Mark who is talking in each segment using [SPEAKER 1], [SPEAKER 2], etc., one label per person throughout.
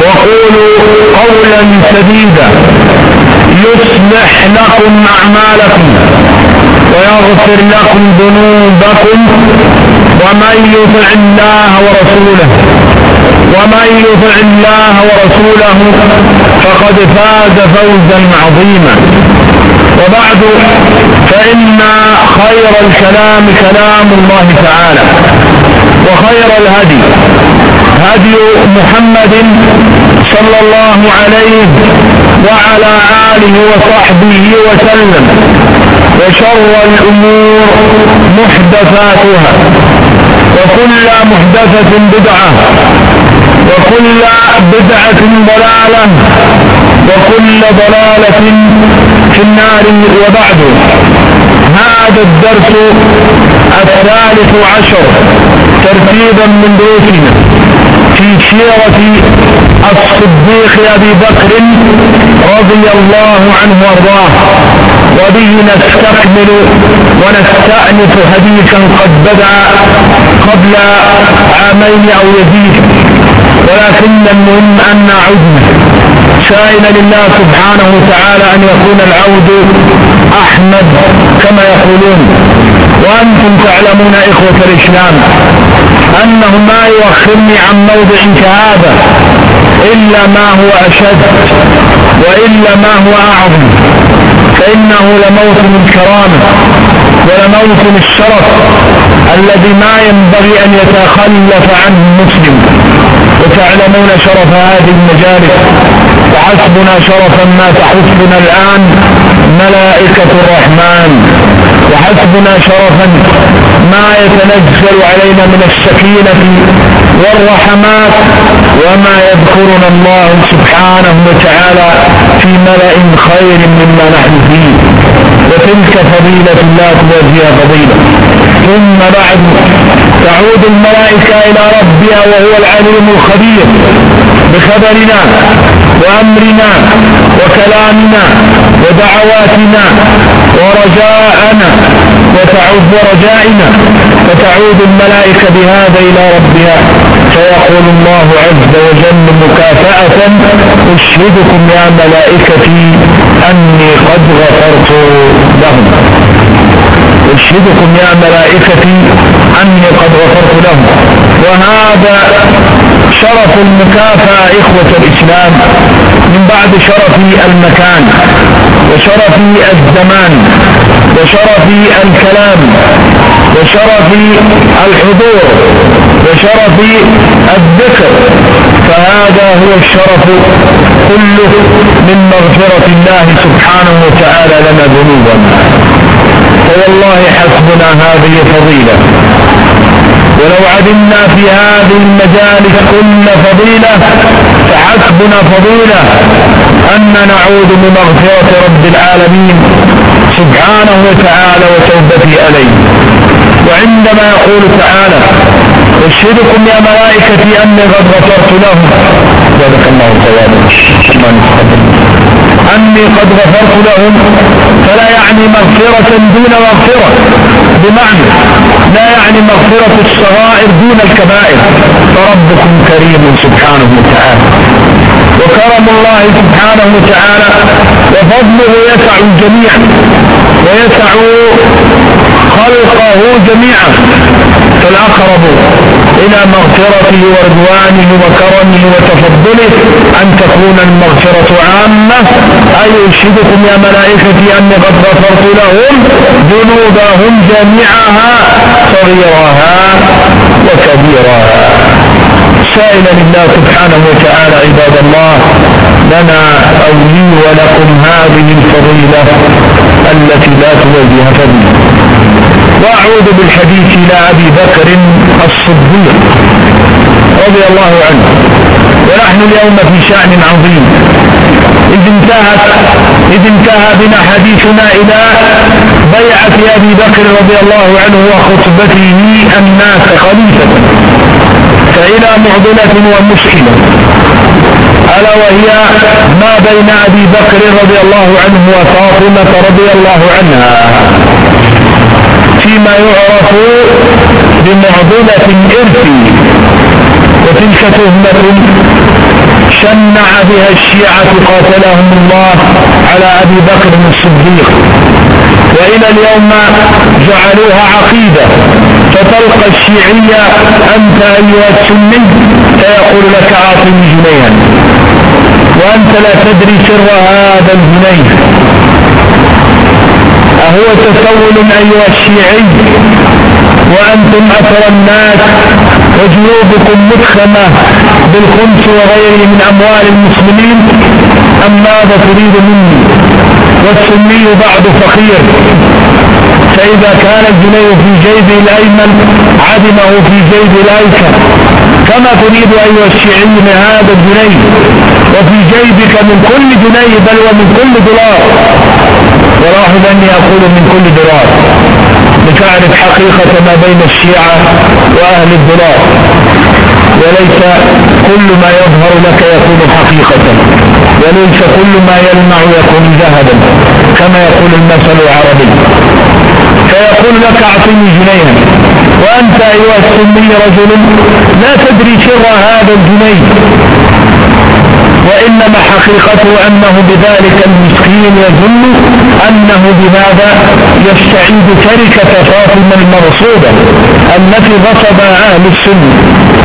[SPEAKER 1] وقولوا قولا سديدا يصلح لكم أعمالكم ويغفر لكم ذنوبكم ومن يطع الله ورسوله ومن يطع الله ورسوله فقد فاز فوزا عظيما. وبعد فإن خير الكلام كلام الله تعالى وخير الهدي هدي محمد صلى الله عليه وعلى آله وصحبه وسلم وشر الأمور محدثاتها وكل محدثة بدعة وكل بدعة ضلالة وكل ضلالة في النار وبعد. هذا الدرس الثالث عشر ترتيبا من دروسنا. في سيرة الصديق أبي بكر رضي الله عنه وارضاه. وبه نستكمل ونستأنف حديثا قد بدأ قبل عامين أو يزيد. ولكن المهم أن نعود سائلا لله سبحانه وتعالى أن يكون العود أحمد كما يقولون. وأنتم تعلمون إخوة الإسلام أنه ما يؤخرني عن موضع كهذا إلا ما هو أشد وإلا ما هو أعظم. فإنه لموت الكرامة ولموت الشرف الذي ما ينبغي أن يتخلف عنه المسلم. وتعلمون شرف هذه المجالس. وحسبنا شرفا ما تحسبنا الآن ملائكة الرحمن. وحسبنا شرفا ما يتنزل علينا من السكينة والرحمات وما يذكرنا الله سبحانه وتعالى في ملأ خير مما نحن فيه. وتلك فضيلة الله تجزيها فضيلة. ثم بعد تعود الملائكة إلى ربها وهو العليم الخبير. بخبرنا وأمرنا وكلامنا ودعواتنا ورجاءنا وتعود رجائنا فتعود الملائكة بهذا إلى ربها. فيقول الله عز وجل مكافأة أشهدكم يا ملائكتي أني قد غفرت لهم. أشهدكم يا ملائكتي أني قد غفرت لهم. وهذا شرف المكافأة إخوة الإسلام. من بعد شرف المكان وشرف الزمان وشرف الكلام وشرف الحضور وشرف الذكر. فهذا هو الشرف كله من مغفرة الله سبحانه وتعالى لنا ذنوبنا. فوالله حسبنا هذه فضيلة ولو عدمنا في هذه المجالس كل فضيلة فحسبنا فضيلة أن نعود بمغفرة رب العالمين سبحانه وتعالى وتوبته عليه. وعندما يقول تعالى أشهدكم يا ملائكتي أني قد غفرت لهم. جزاك الله ثوابا أني أني قد غفرت لهم. فلا يعني مغفرة دون مغفرة. بمعنى لا يعني مغفرة الصغائر دون الكبائر. فربكم كريم سبحانه وتعالى. وكرم الله سبحانه وتعالى. وفضله يسع الجميع ويسع خلقه جميعا. فالأقرب إلى مغفرته ورضوانه وكرمه وتفضله أن تكون المغفرة عامة. أي أشهدكم يا ملائكتي أني قد غفرت لهم ذنوبهم جميعها صغيرها وكبيرها. سائلا الله سبحانه وتعالى عباد الله لنا أو لي ولكم هذه الفضيلة التي لا توجه فضيلة. وأعود بالحديث إلى أبي بكر الصديق رضي الله عنه. ونحن اليوم في شأن عظيم. إذ انتهت إذ انتهى بنا حديثنا إلى بيعة أبي بكر رضي الله عنه وخطبته الناس خليفة. فإلى معضلة ومشكلة. ألا وهي ما بين أبي بكر رضي الله عنه وفاطمة رضي الله عنها. فيما يعرف بمعضلة الإرث. وتلك تهمة شنع بها الشيعة قاتلهم الله على أبي بكر الصديق. وإلى اليوم جعلوها عقيدة. فتلقى الشيعية أنت أيها السني فيقول لك أعطني جنيها. وأنت لا تدري سر هذا الجنيه. أهو تسول أيها الشيعي وأنتم أثر الناس وجنوبكم مدخمة بالخمس وغيره من أموال المسلمين أم ماذا تريد مني؟ والسني بعد فقير. فإذا كان الجنيه في جيبه الأيمن عدمه في جيب الأيسر. كما تريد أيها الشيعي من هذا الجنيه وفي جيبك من كل جنيه بل ومن كل دولار. ولاحظ أني أقول من كل دولار لتعرف حقيقة ما بين الشيعة وأهل الدولار وليس كل ما يظهر لك يكون حقيقة. وليس كل ما يلمع يكون ذهبا كما يقول المثل العربي. فيقول لك أعطني جنيها وأنت أيها السني رجل لا تدري سر هذا الجنيه وإنما حقيقته أنه بذلك المسكين يظن أنه بهذا يستعيد تركة فاطمة المرصودة التي غصب أهل السنة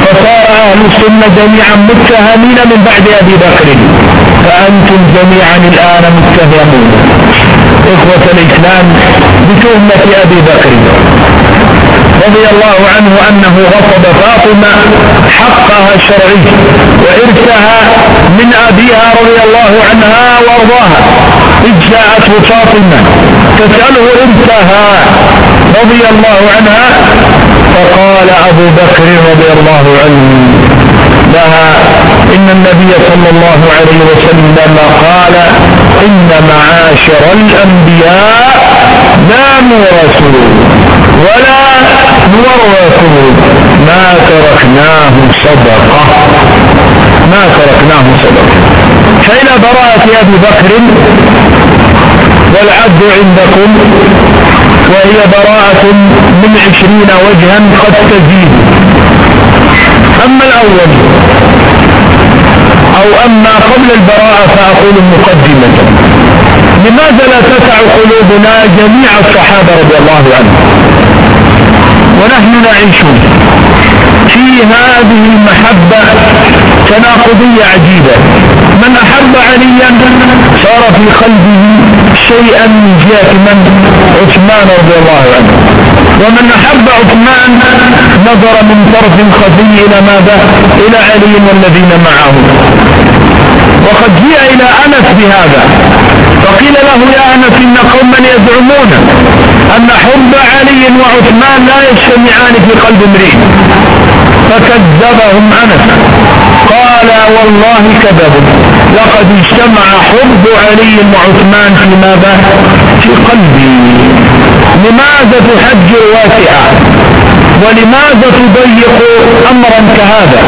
[SPEAKER 1] فصار أهل السنة جميعا متهمين من بعد أبي بكر. فأنتم جميعا الآن متهمون. إخوة الإسلام بتهمة أبي بكر رضي الله عنه أنه غصب فاطمة حقها الشرعي وإرثها من أبيها رضي الله عنها وأرضاها. إذ جاءته فاطمة تسأله إرثها رضي الله عنها فقال أبو بكر رضي الله عنه لها إن النبي صلى الله عليه وسلم قال إن معاشر الأنبياء لا نورث ولا نورث ما تركناه صدقة. ما تركناه صدقة. فإلى براءة أبي بكر والعد عندكم وهي براءة من عشرين وجها قد تزيد. أما الأول أو أما قبل البراءة فأقول مقدمة. لماذا لا تسع قلوبنا جميع الصحابة رضي الله عنهم؟ ونحن نعيش في هذه المحبة تناقضية عجيبة. من أحب عليا صار في قلبه شيئا من جهة من عثمان رضي الله عنه. ومن أحب عثمان نظر من طرف خفي إلى ماذا؟ إلى علي والذين معه. وقد جاء إلى أنس بهذا. فقيل له يا أنس إن قوما يزعمون أن حب علي وعثمان لا يجتمعان في قلب امرئ. فكذبهم أنس قال والله كذبوا. لقد اجتمع حب علي وعثمان في ماذا؟ في قلبي. لماذا تحجر واسعة ولماذا تضيق أمرا كهذا؟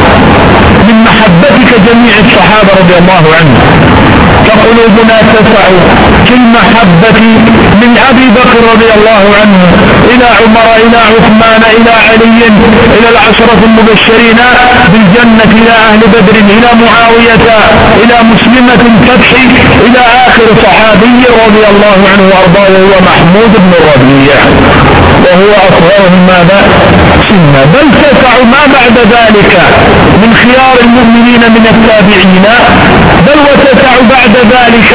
[SPEAKER 1] من محبتك جميع الصحابة رضي الله عنهم. قلوبنا تسع في المحبة من أبي بكر رضي الله عنه إلى عمر إلى عثمان إلى علي إلى العشرة المبشرين بالجنة إلى أهل بدر إلى معاوية إلى مسلمة الفتح إلى آخر صحابي رضي الله عنه وأرضاه وهو محمود بن الربيع وهو أصغرهم ماذا؟ سنة. بل تسع ما بعد ذلك من خيار المؤمنين من التابعين. بل وتسع بعد ذلك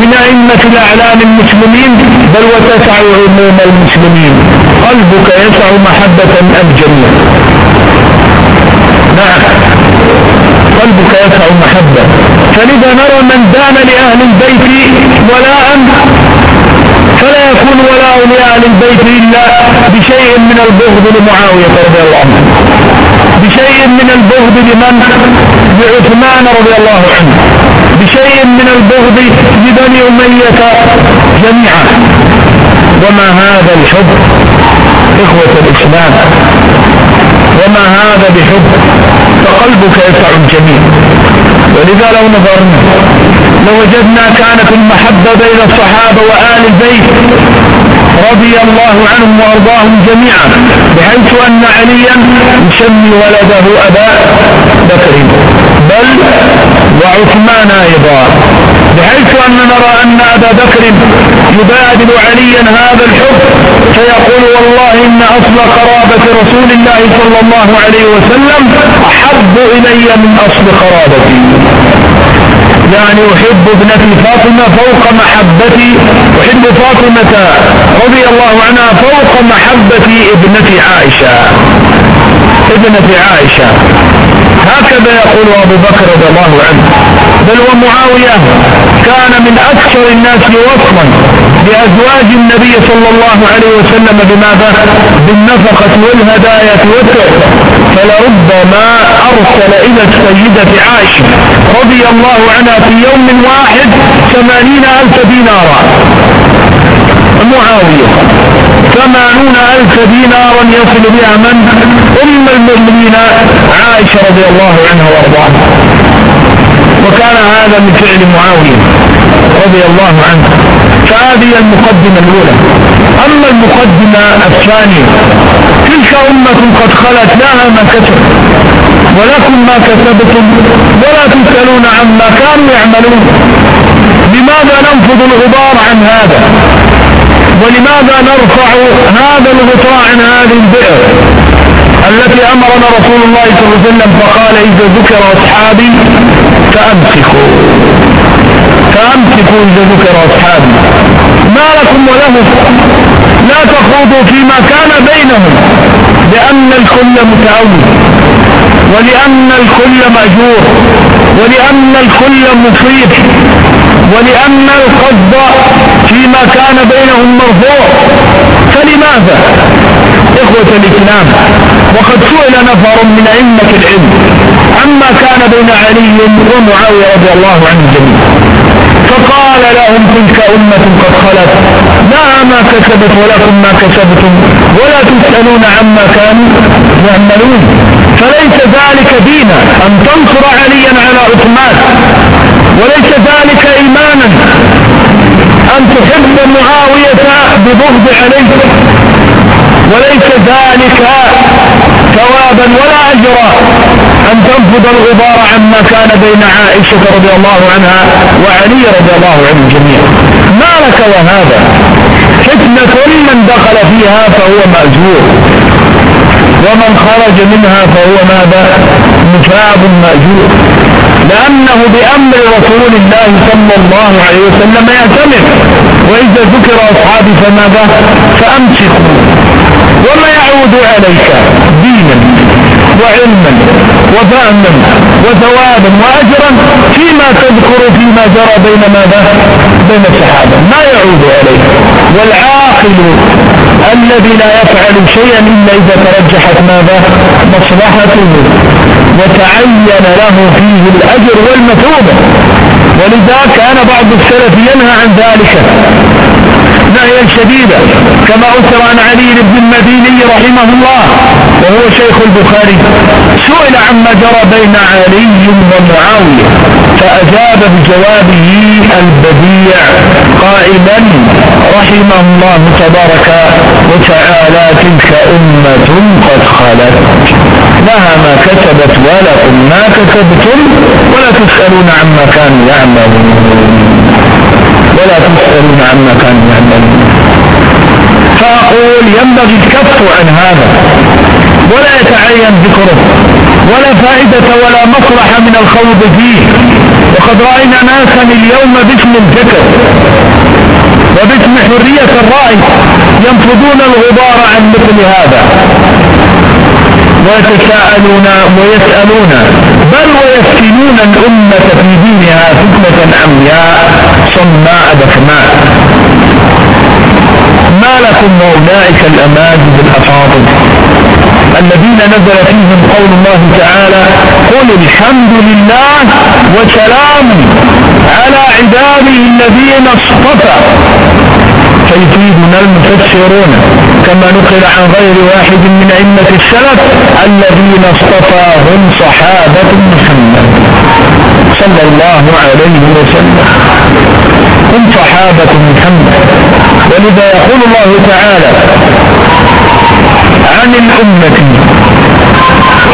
[SPEAKER 1] من أئمة الأعلام المسلمين بل وتسع عموم المسلمين. قلبك يسع محبة الجميع نعم. قلبك يسع محبة. فلذا نرى من دان لأهل البيت ولاء فلا يكون ولاء لأهل البيت إلا بشيء من البغض لمعاوية رضي الله عنه. بشيء من البغض لمن؟ لعثمان رضي الله عنه. بشيء من البغض لبني أمية جميعا. وما هذا الحب إخوة الإسلام؟ وما هذا بحب فقلبك يسع الجميع. ولذا لو نظرنا لوجدنا كانت المحبة بين الصحابة وآل البيت رضي الله عنهم وأرضاهم جميعا بحيث أن عليا يسمي ولده أبا بكر. بل وعثمان أيضا بحيث أن نرى أن أبا بكر يبادل عليا هذا الحب فيقول والله إن اصل قرابة رسول الله صلى الله عليه وسلم أحب إلي من اصل قرابتي يعني أحب ابنتي فاطمة فوق محبتي أحب فاطمة رضي الله عنها فوق محبة ابنتي عائشة. ابنة عائشة. هكذا يقول أبو بكر رضي الله عنه. بل ومعاوية كان من أكثر الناس وصلا بأزواج النبي صلى الله عليه وسلم بماذا؟ بالنفقة والهدايا والتحفة فلربما أرسل إلى السيدة عائشة رضي الله عنها في يوم واحد ثمانين ألف دينارا. معاوية. ثمانون ألف دينارا يصل بها من؟ أم المؤمنين عائشة رضي الله عنها وأرضاها. وكان هذا من فعل معاوية رضي الله عنه. فهذه المقدمة الأولى. أما المقدمة الثانية تلك أمة قد خلت لها ما كسب ولكم ما كسبتم ولا تسألون عما كانوا يعملون. لماذا ننفض الغبار عن هذا؟ ولماذا نرفع هذا الغطاء عن هذه البئر التي أمرنا رسول الله صلى الله عليه وسلم فقال إذا ذكر أصحابي فأمسكوا. فأمسكوا إذا ذكر أصحابي. ما لكم وله لا تخوضوا فيما كان بينهم. لأن الكل متعود. ولأن الكل مأجور. ولأن الكل مصيب ولأن القصد فيما كان بينهم مرفوع. فلماذا؟ إخوة الإسلام وقد سئل نفر من أئمة العلم عما كان بين علي ومعاوية رضي الله عنه جميعا. فقال لهم تلك أمة قد خلت. لا ما كسبت ولكم ما كسبتم ولا تسألون عما كانوا يعملون. فليس ذلك دينا أن تنصر عليا على عثمان. وليس ذلك إيمانا. أن تحب معاوية ببغض عليه. وليس ذلك ثوابا ولا أجرا. أن تنفض الغبار عما كان بين عائشة رضي الله عنها وعلي رضي الله عنه جميعا. ما لك وهذا؟ فتنة من دخل فيها فهو مأجور. ومن خرج منها فهو ماذا؟ متاب مأجور. لأنه بأمر رسول الله صلى الله عليه وسلم يعتمر وإذا ذكر أصحابي فماذا؟ فأمسكوا وما يعود عليك؟ دينا وعلما وفهما وثوابا وأجرا فيما تذكر فيما جرى بين ماذا؟ بين الصحابة. ما يعود عليك؟ والعاقل الذي لا يفعل شيئا إلا إذا ترجحت ماذا؟ مصلحته وتعين له فيه الأجر والمثوبة. ولذا كان بعض السلف ينهى عن ذلك. نهيا شديدا كما أثر عن علي بن المديني رحمه الله وهو شيخ البخاري سئل عما جرى بين علي ومعاوية فأجاب بجوابه البديع قائلا رحمه الله تبارك وتعالى تلك أمة قد خلت لها ما كتبت ولكم ما كتبتم ولا تسألون عما كانوا يعملون. ولا تسألون عما كانوا يعملون. فأقول ينبغي الكف عن هذا ولا يتعين ذكره ولا فائدة ولا مصلحة من الخوض فيه. وقد رأينا ناسا اليوم باسم الذكر وباسم حرية الرأي ينفضون الغبار عن مثل هذا. ويتساءلون ويسألون بل ويفتنون الأمة في دينها فتنة عمياء صماء بكماء ما لكم أولئك الأماجد الأفاضل الذين نزل فيهم قول الله تعالى قل الحمد لله وسلام على عباده الذين اصطفى فيفيدنا المفسرون كما نقل عن غير واحد من أئمة السلف الذين اصطفاهم صحابة محمد. صلى الله عليه وسلم. هم صحابة محمد. ولذا يقول الله تعالى عن الأمة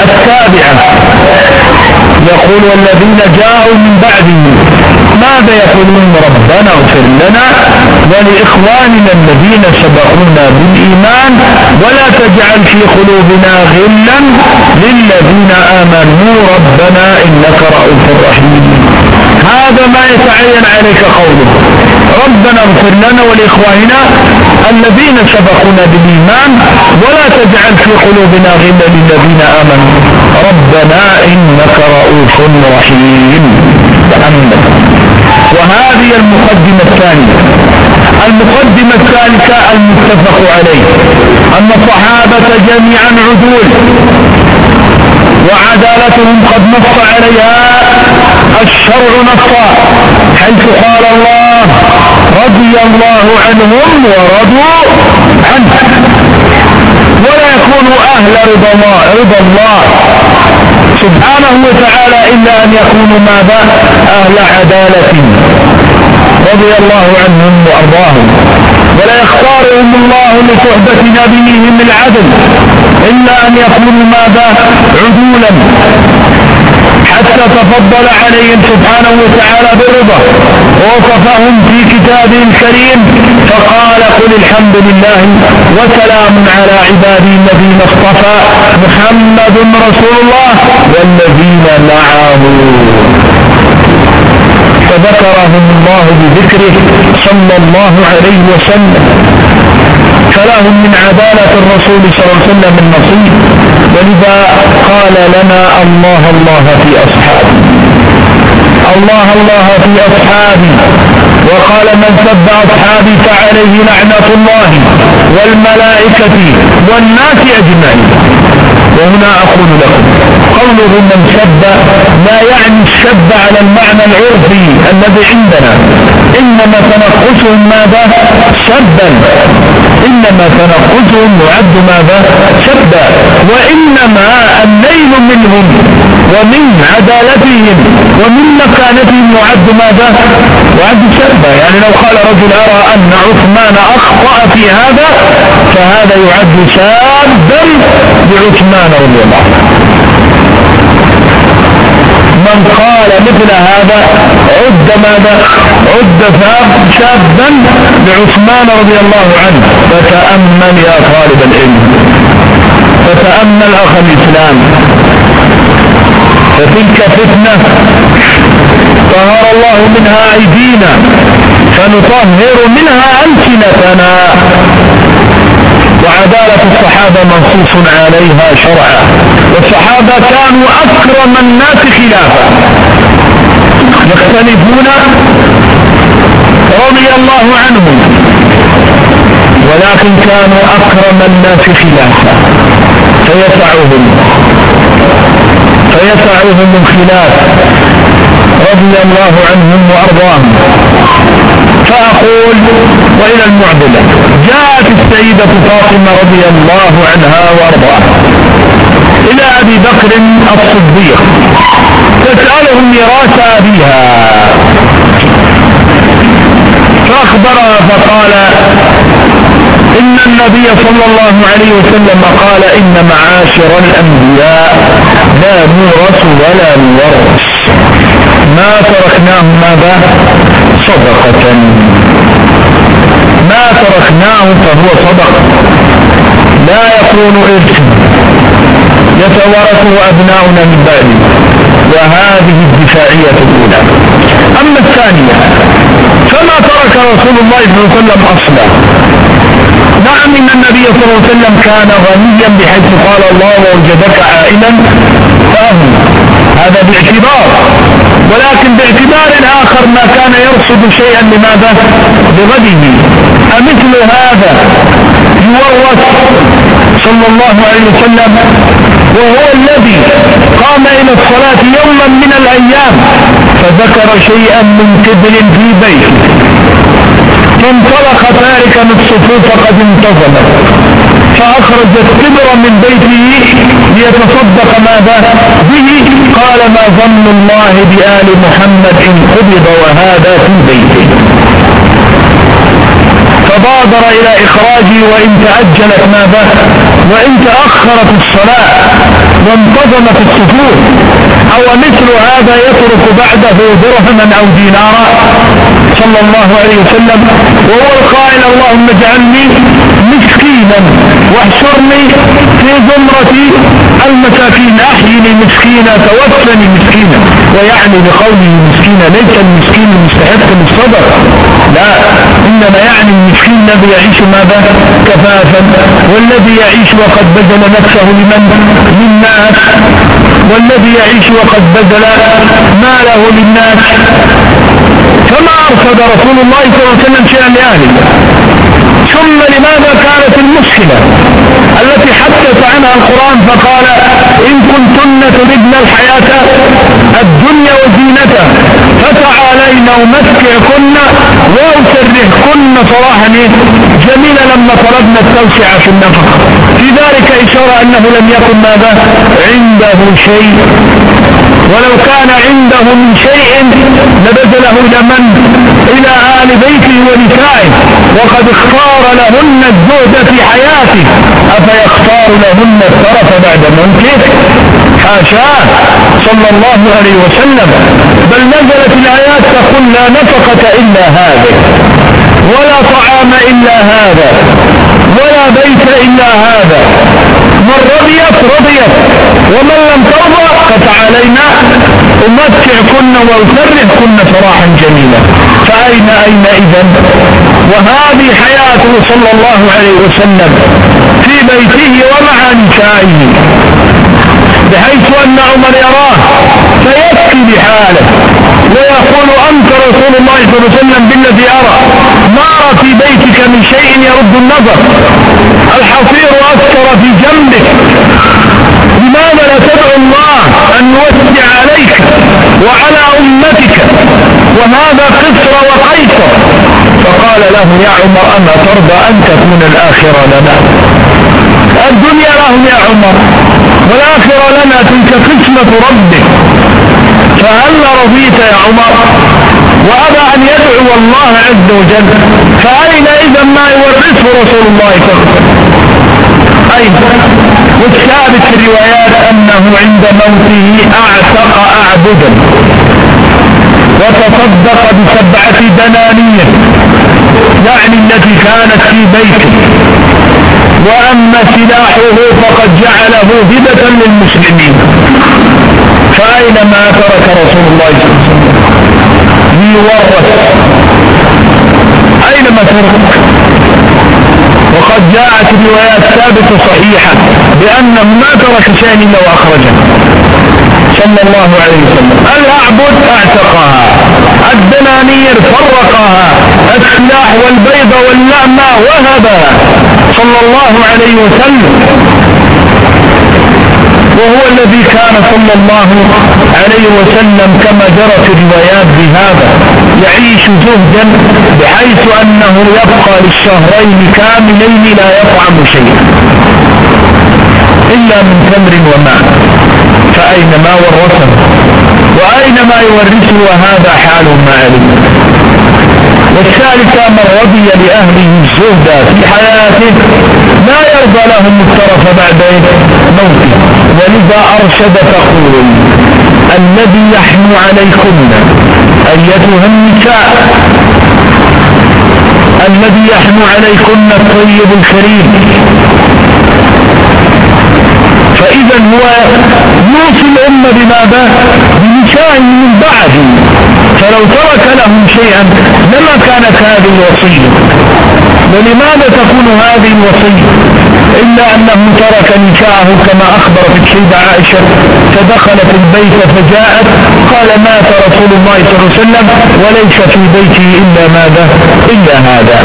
[SPEAKER 1] التابعة يقول والذين جاءوا من بعده ماذا يقولون؟ ربنا اغفر لنا ولإخواننا الذين سبقونا بالإيمان ولا تجعل في قلوبنا غلا للذين آمنوا. ربنا إنك رؤوف رحيم. هذا ما يتعين عليك قوله. ربنا اغفر لنا ولإخواننا الذين سبقونا بالإيمان ولا تجعل في قلوبنا غلا للذين آمنوا. ربنا إنك رؤوف رحيم. وهذه المقدمة الثانية. المقدمة الثالثة المتفق عليه أن الصحابة جميعا عدول وعدالتهم قد نص عليها الشرع نصا حيث قال الله رضي الله عنهم ورضوا عنه. ولا يكونوا أهل رضا الله رضا الله سبحانه وتعالى إلا أن يكونوا ماذا؟ أهل عدالة. رضي الله عنهم وأرضاهم. ولا يختارهم الله لصحبة نبيهم العدل إلا أن يكونوا ماذا؟ عدولا. حتى تفضل عليهم سبحانه وتعالى بالرضا. ووصفهم في كتابه الكريم فقال قل الحمد لله وسلام على عباده الذين اصطفى محمد رسول الله والذين معه. فذكرهم الله بذكره صلى الله عليه وسلم. فلهم من عدالة الرسول صلى الله عليه وسلم النصيب ولذا قال لنا الله الله في أصحابه. الله الله في أصحابي وقال من سب أصحابي فعليه لعنة الله والملائكة والناس أجمعين. وهنا أقول لكم قوله من سب لا يعني السب على المعنى العرفي الذي عندنا. إنما تنقصهم ماذا؟ سبا إنما تنقصهم يعد ماذا؟ سبا وإنما الليل منهم ومن عدالتهم ومن مكانتهم يعد ماذا؟ يعد سبا يعني لو قال رجل أرى أن عثمان أخطأ في هذا فهذا يعد سابا بعثمان رضي الله من قال مثل هذا عد ماذا؟ عد شابا لعثمان رضي الله عنه. فتأمل يا طالب العلم. فتأمل أخ الإسلام. فتلك فتنة طهر الله منها أيدينا فنطهر منها ألسنتنا. وعدالة الصحابة منصوص عليها شرعا. والصحابة كانوا أكرم الناس خلافا. يختلفون رضي الله عنهم ولكن كانوا أكرم الناس خلافا. فيسعهم فيسعهم الخلاف. رضي الله عنهم وأرضاهم. فأقول وإلى المعضلة جاءت السيدة فاطمة رضي الله عنها وأرضاها. إلى أبي بكر الصديق. تسأله ميراث أبيها. فأخبرها فقال إن النبي صلى الله عليه وسلم قال إن معاشر الأنبياء لا نورث ولا نورث ما تركناه ماذا؟ صدقة. ما تركناه فهو صدقة لا يكون إرث يتورثه أبناؤنا من بعده وهذه الدفاعية الأولى. أما الثانية فما ترك رسول الله صلى الله عليه وسلم أصلا. نعم إن النبي صلى الله عليه وسلم كان غنيا بحيث قال الله ووجدك عائلا. فأهل هذا باعتبار ولكن باعتبار آخر ما كان يرصد شيئا لماذا؟ بغده أمثل هذا يورث صلى الله عليه وسلم وهو الذي قام إلى الصلاة يوما من الأيام فذكر شيئا من كبر في بيته. فانطلق تاركا الصفوف قد انتظمت فأخرجت كبرا من بيته ليتصدق ماذا به. قال ما ظن الله بآل محمد إن قبض وهذا في بيته. فبادر إلى إخراجه وإن تعجلت ماذا وإن تأخرت الصلاة وانتظمت الصفوف أو مثل هذا يترك بعده درهما أو دينارا. صلى الله عليه وسلم. وهو القائل اللهم اجعلني مسكينا واحشرني في زمرة المساكين. أحيني مسكينا توفني مسكينا. ويعني بقوله مسكينا ليس المسكين المستحق للصدر. لا إنما يعني المسكين الذي يعيش ماذا؟ كفافا. والذي يعيش وقد بذل نفسه لمن؟ للناس. والذي يعيش وقد بذل ماله للناس. فما أرصد رسول الله صلى الله عليه وسلم شيئا لأهله. ثم لماذا كانت المشكلة التي حدث عنها القرآن فقال إن كنتن تردن الحياة الدنيا وزينتها فتعالين أمتعكن وأسرحكن صراحا. جميلا لما طلبنا التوسعة في النفقة في ذلك إشارة أنه لم يكن ماذا؟ عنده شيء ولو كان عنده من شيء لبذله لمن إلى آل بيته ونسائه وقد اختار لهن الزهد في حياته. أفيختار لهن الترف بعد موته؟ حاشاه صلى الله عليه وسلم. بل نزلت الآيات تقول لا نفقة إلا هذا ولا طعام إلا هذا ولا بيت إلا هذا. من رضيت رضيت. ومن لم ترضى فتعالينا أمتعكن وأسرحكن سراحا جميلا. فأين أين إذن؟ وهذه حياته صلى الله عليه وسلم في بيته ومع نسائه. بحيث أن عمر يراه فيبكي بحاله. ويقول أنت رسول الله صلى الله عليه وسلم بالذي أرى ما أرى في بيتك من شيء يرد النظر. الحصير أثر في جنبك. لماذا لا تدعو الله أن يوسع عليك وعلى أمتك؟ وهذا قصر وقيصر. فقال له يا عمر أما ترضى أن تكون الآخرة لنا؟ الدنيا لهم يا عمر والآخرة لنا تلك قسمة ربك. فهل رضيت يا عمر؟ وأبى أن يدعو الله عز وجل. فأين إذا ما يورثه رسول الله صلى الله عليه وسلم؟ أين؟ والثابت في الروايات أنه عند موته أعتق أعبدا. وتصدق بسبعة دنانير يعني التي كانت في بيته. وأما سلاحه فقد جعله هبة للمسلمين. فأين ما ترك رسول الله صلى الله عليه وسلم؟ ليورث. أين ما ترك وقد جاءت روايات ثابتة صحيحة بأنه ما ترك شيئا إلا وأخرجه. صلى الله عليه وسلم. الأعبد أعتقها. الدنانير فرقها. السلاح والبيض واللأمة وهبها صلى الله عليه وسلم. وهو الذي كان صلى الله عليه وسلم كما جرت الروايات بهذا. يعيش زهدا بحيث أنه يبقى للشهرين كاملين لا يطعم شيئا إلا من تمر وماء. فأينما ورثه؟ وأينما يورثه وهذا حال ما علم والثالثة من رضي لأهله الزهد في حياته لا يرضى لهم الترف بعد موته ولذا أرشد تقول الذي يحن عليكن أيتها النساء. الذي يحن عليكن الطيب الكريم. فإذا هو يوصي الأمة بماذا؟ بنساء من بعد. فلو ترك لهم شيئا لما كانت هذه الوصية؟ ولماذا تكون هذه الوصية؟ إلا أنه ترك نساءه كما أخبرت السيدة عائشة فدخلت البيت فجاءت قال مات رسول الله صلى الله عليه وسلم وليس في بيته إلا ماذا؟ إلا هذا.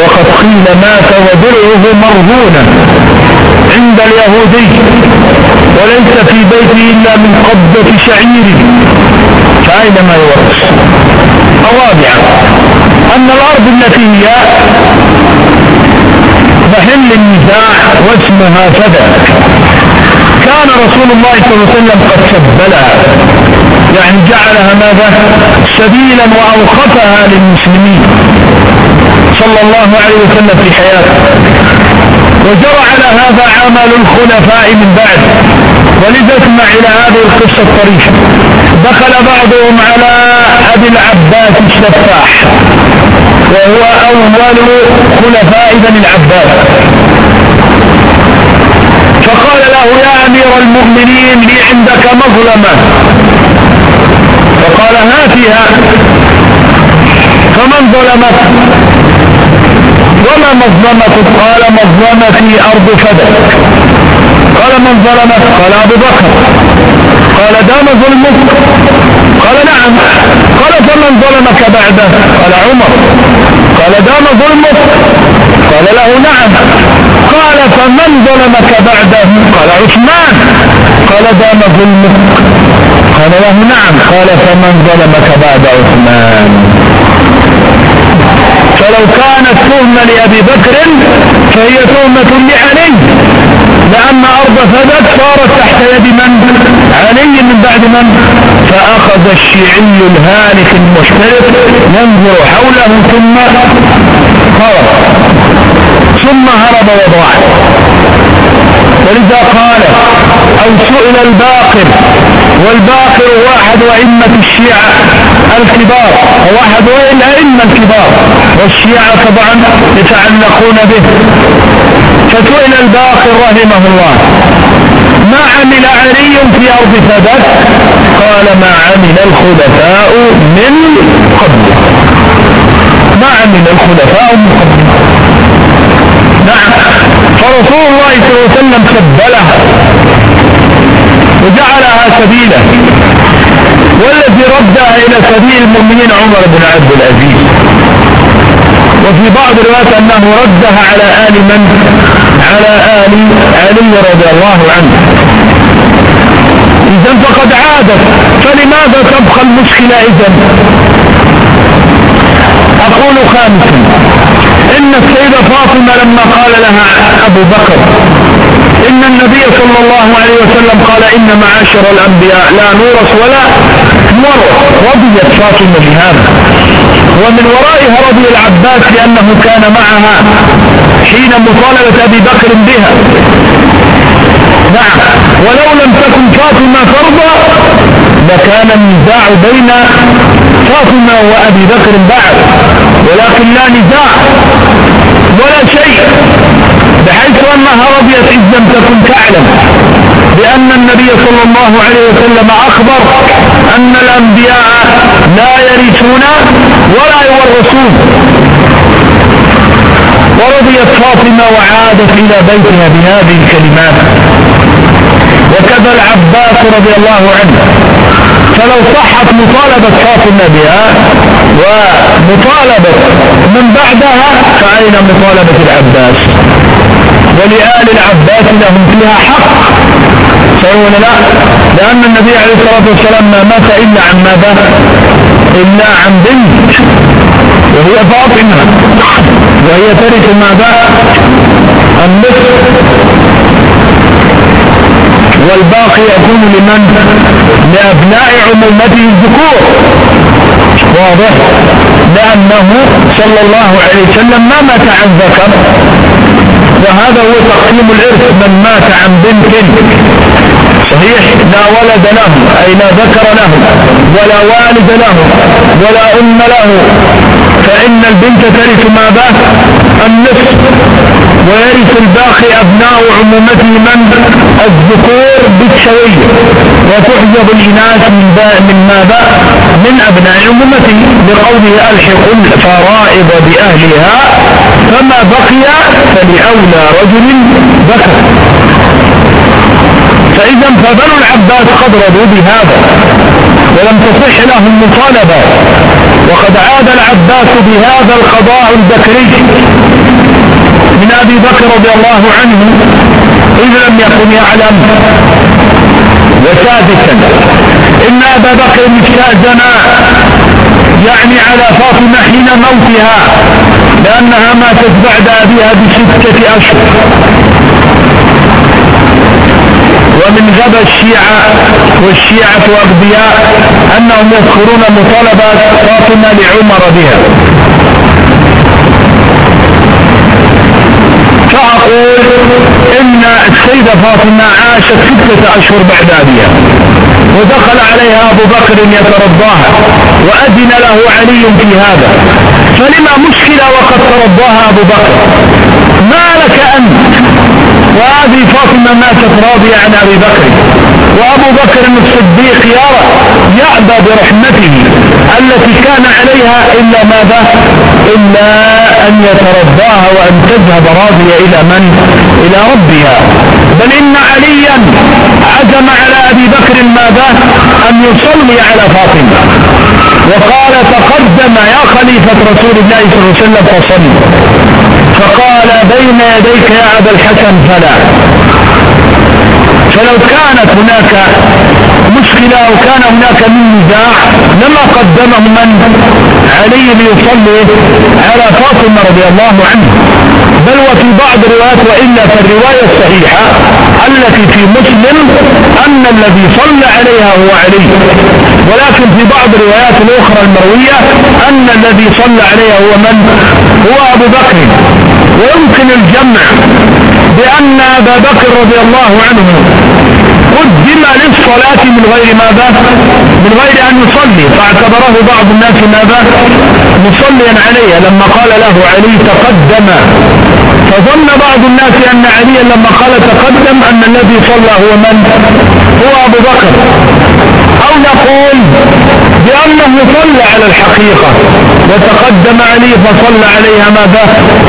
[SPEAKER 1] وقد قيل مات ودرعه مرهونة عند اليهودي وليس في بيته إلا من قبضة شعيره فأينما يورث؟ الرابعة أن الأرض التي هي محل النزاع واسمها فذاك كان رسول الله صلى الله عليه وسلم قد سبلها. يعني جعلها ماذا؟ سبيلا وأوقفها للمسلمين. صلى الله عليه وسلم في حياته. وجرى على هذا عمل الخلفاء من بعد. ولذا اسمع إلى هذه القصة الطريفة. دخل بعضهم على أبي العباس الشفاح. وهو أول خلفاء بني العباس. فقال له يا أمير المؤمنين لي عندك مظلمة. فقال هاتها فمن ظلمت وما مظلمتك؟ قال مظلمتي أرض فدك. قال من ظلمت قال أبو بكر. قال دام ظلمك؟ قال نعم. قال فمن ظلمك بعده؟ قال عمر. قال دام ظلمك؟ قال له نعم. قال فمن ظلمك بعده؟ قال عثمان. قال دام ظلمك؟ قال له نعم. قال فمن ظلمك بعد عثمان. فلو كانت تهمة لأبي بكر فهي تهمة لعلي. لأن أرض فدك صارت تحت يد من؟ علي من بعد من؟ فأخذ الشيعي الهالك المحترف ينظر حوله ثم هرب ثم هرب وضاع. ولذا قال أو سئل الباقر والباقر واحد أئمة الشيعة الكبار واحد الأئمة الكبار؟ والشيعة طبعا يتعلقون به. فسئل الباقر رحمه الله ما عمل علي في أرض فدك قال ما عمل الخلفاء من قبل. ما عمل الخلفاء من قبل؟ نعم فرسول الله صلى الله عليه وسلم سبلها وجعلها سبيلا والذي ردها إلى سبيل المؤمنين عمر بن عبد العزيز. وفي بعض الروايات أنه ردها على آل من؟ على آل علي رضي الله عنه. اذا فقد عادت. فلماذا تبقى المشكلة اذا أقول خامسا. إن السيدة فاطمة لما قال لها أبو بكر إن النبي صلى الله عليه وسلم قال إن معاشر الأنبياء لا نورث ولا نورث رضيت فاطمة بهذا. ومن ورائها رضي العباس لأنه كان معها حين مطالبة أبي بكر بها. نعم. ولو لم تكن فاطمة فرضا لكان النزاع بين فاطمة وأبي بكر بعد. ولكن لا نزاع ولا شيء بحيث أنها رضيت إذ لم تكن تعلم بأن النبي صلى الله عليه وسلم أخبر أن الأنبياء لا يرثون ولا يورثون. ورضيت فاطمة وعادت إلى بيتها بهذه الكلمات. وكذا العباس رضي الله عنه. فلو صحت مطالبة فاطمة بها ومطالبة من بعدها فأين مطالبة العباس؟ ولآل العباس لهم فيها حق. فهو لا؟ لأن النبي عليه الصلاة والسلام ما مات إلا عن ماذا؟ إلا عن بنت وهي فاطمة وهي ترث ماذا؟ النصف والباقي يكون لمن؟ لأبناء عمومته الذكور. واضح. لأنه صلى الله عليه وسلم ما مات عن ذكر. وهذا هو تقسيم الإرث من مات عن بنت. صحيح؟ لا ولد له أي لا ذكر له ولا والد له ولا أم له. فإن البنت ترث ماذا النصف ويرث الباقي أبناء عمومته من؟ الذكور بالسوية وتحجب الإناث من, من ماذا من أبناء عمومته لقوله ألحق الفرائض بأهلها فما بقي فلأولى رجل ذكر فإذا فبنو العباس قد رضوا بهذا ولم تصح لهم مطالبة. وقد عاد العباس بهذا القضاء البكري من أبي بكر رضي الله عنه إذ لم يكن يعلم. وسادسا إن أبا بكر استأذن يعني على فاطمة حين موتها لأنها ماتت بعد أبيها بستة أشهر. ومن غبى الشيعة والشيعة أغبياء أنهم يذكرون مطالبة فاطمة لعمر بها. فأقول إن السيدة فاطمة عاشت ستة أشهر بعد أبيها ودخل عليها أبو بكر يترضاها وأذن له علي في هذا. فلما مشكلة وقد ترضاها أبو بكر؟ ما لك أنت؟ وهذه فاطمة ماتت راضية عن أبي بكر. وأبو بكر الصديق يرى يأبى برحمته التي كان عليها إلا ماذا؟ إلا أن يترضاها وأن تذهب راضية إلى من؟ إلى ربها. بل إن عليا عزم على أبي بكر ماذا؟ أن يصلي على فاطمة. وقال تقدم يا خليفة رسول الله صلى الله عليه وسلم فصلي. فقال بين يديك يا أبا الحسن فلا. فلو كانت هناك مشكلة أو كان هناك من نزاع لما قدمه من علي ليصلي على فاطمة رضي الله عنه بل وفي بعض الروايات وإلا فالرواية الصحيحة التي في مسلم أن الذي صلى عليها هو علي. ولكن في بعض الروايات الأخرى المروية أن الذي صلى عليها هو من؟ هو أبو بكر. ويمكن الجمع بأن أبا بكر رضي الله عنه قدم للصلاة من غير ماذا؟ من غير أن يصلي. فاعتبره بعض الناس ماذا؟ مصليا عليه لما قال له علي تقدم. فظن بعض الناس أن عليا لما قال تقدم أن الذي صلى هو من؟ هو أبو بكر. أو نقول بأنه صلى على الحقيقة وتقدم علي فصلى عليها ماذا؟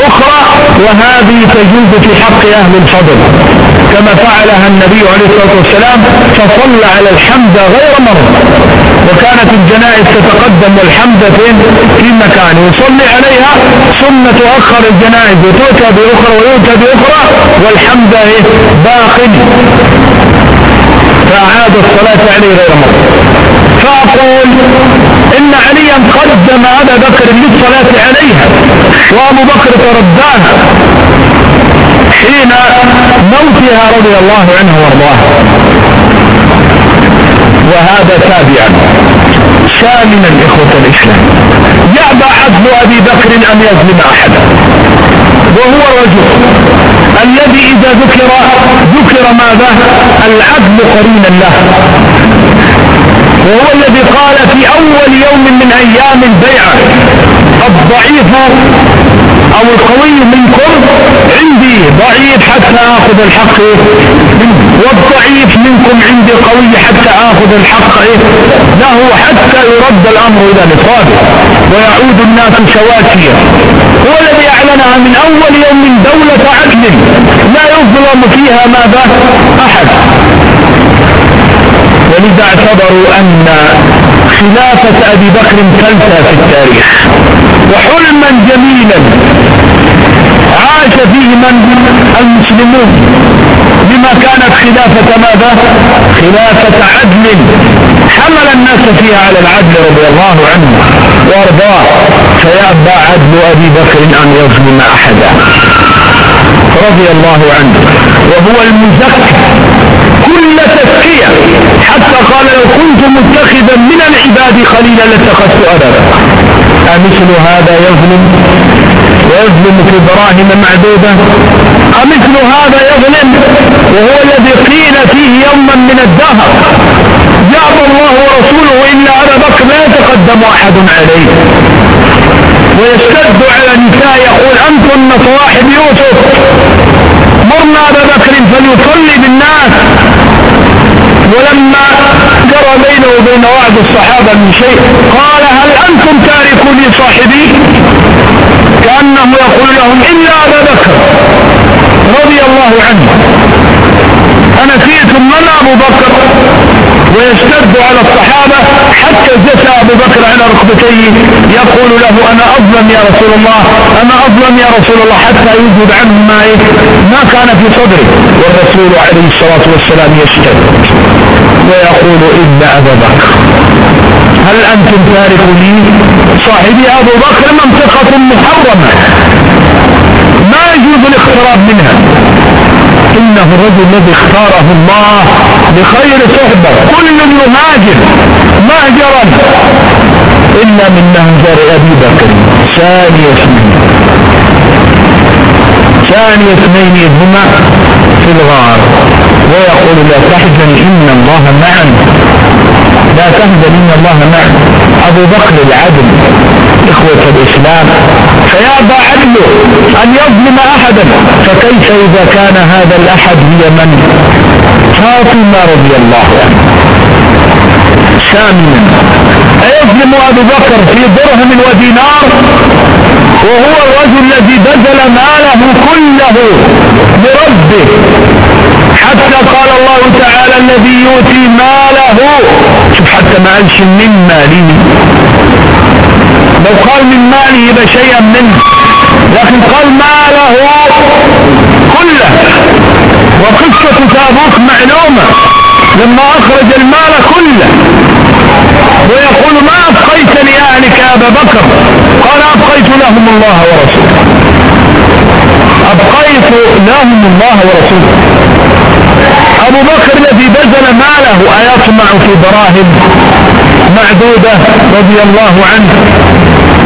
[SPEAKER 1] أخرى وهذه تجوز في حق أهل الفضل. كما فعلها النبي عليه الصلاة والسلام فصلى على الحمد غير مرة وكانت الجنائز تتقدم والحمد في مكان. يصلي عليها ثم تؤخر الجنائز وتؤتى بأخرى ويؤتى بأخرى والحمد باق. فأعاد الصلاة عليه غير مرة. فأقول إن عليا قدم أبا بكر للصلاة عليها وأبو بكر ترداها حين موتها رضي الله عنه وأرضاه. وهذا تابعا ثامنا إخوة الإسلام. يأبى عدل أبي بكر أن يظلم أحدا؟ وهو الرجل الذي إذا ذكر ذكر ماذا؟ العدل قرينا له. وهو الذي قال في أول يوم من أيام البيعة الضعيف أو القوي منكم عندي ضعيف حتى أخذ الحق. والضعيف منكم عندي قوي حتى أخذ الحق. له حتى يرد الأمر إلى نصابه ويعود الناس سواسيا هو الذي أعلنها من أول يوم دولة عدل. لا يظلم فيها ماذا؟ أحد. ولذا اعتبروا أن خلافة أبي بكر ثالثة في التاريخ. وحلما جميلا. عاش فيه من المسلمون. بما كانت خلافة ماذا؟ خلافة عدل. حمل الناس فيها على العدل رضي الله عنه وأرضاه. فيأبى عدل أبي بكر أن يظلم أحدا. رضي الله عنه. وهو المزكي. كل تزكية. حتى قال لو كنت متخذا من العباد خليلا لاتخذت أبدا أمثل هذا يظلم ويظلم في دراهم معدودة. أمثل هذا يظلم وهو الذي قيل فيه يوما من الدهر. جاب الله ورسوله إلا أبا بكر لا يتقدم أحد عليه. ويشتد على النساء يقول أنتن صواحب يوسف. مرنا أبا بكر فليصلي بالناس. ولما جرى بينه وبين بعض الصحابة من شيء قال هل أنتم تاركوا لي صاحبي؟ كأنه يقول لهم إلا أبا بكر رضي الله عنه. أنسيتم من أبو بكر. ويشتد على الصحابة حتى جثى أبو بكر على ركبتيه يقول له أنا أظلم يا رسول الله أنا أظلم يا رسول الله حتى يجد عنه ما, ما كان في صدره. والرسول عليه الصلاة والسلام يشتد ويقول إلا أبا بكر هل أنتم تاركوا لي؟ صاحبي أبو بكر منطقة محرمة. ما يجوز الاقتراب منها. إنه الرجل الذي اختاره الله لخير صحبة. كل يهاجر مهجرا. إلا من مهجر أبي بكر. ثاني اثنين. ثاني اثنين هما في الغار. ويقول لا تحزن إن الله معنا لا تهزن إن الله معنا أبو بكر العدل. إخوة الإسلام فيأبى عدله أن يظلم أحدا فكيف إذا كان هذا الأحد هي من؟ فاطمة رضي الله عنها. ثامنا أيظلم أبو بكر في درهم ودينار؟ وهو الرجل الذي بذل ماله كله لربه. حتى قال الله تعالى الذي يؤتي ماله. شوف حتى ما قالش من ماله. لو قال من ماله يبقى شيئا منه. لكن قال ماله كله. وقصة تابوك معلومة لما أخرج المال كله. ويقول ما أبقيت لأهلك يا أبا بكر؟ قال أبقيت لهم الله ورسوله. أبقيت لهم الله ورسوله. أبو بكر الذي بذل ماله أيطمع في دراهم معدودة رضي الله عنه.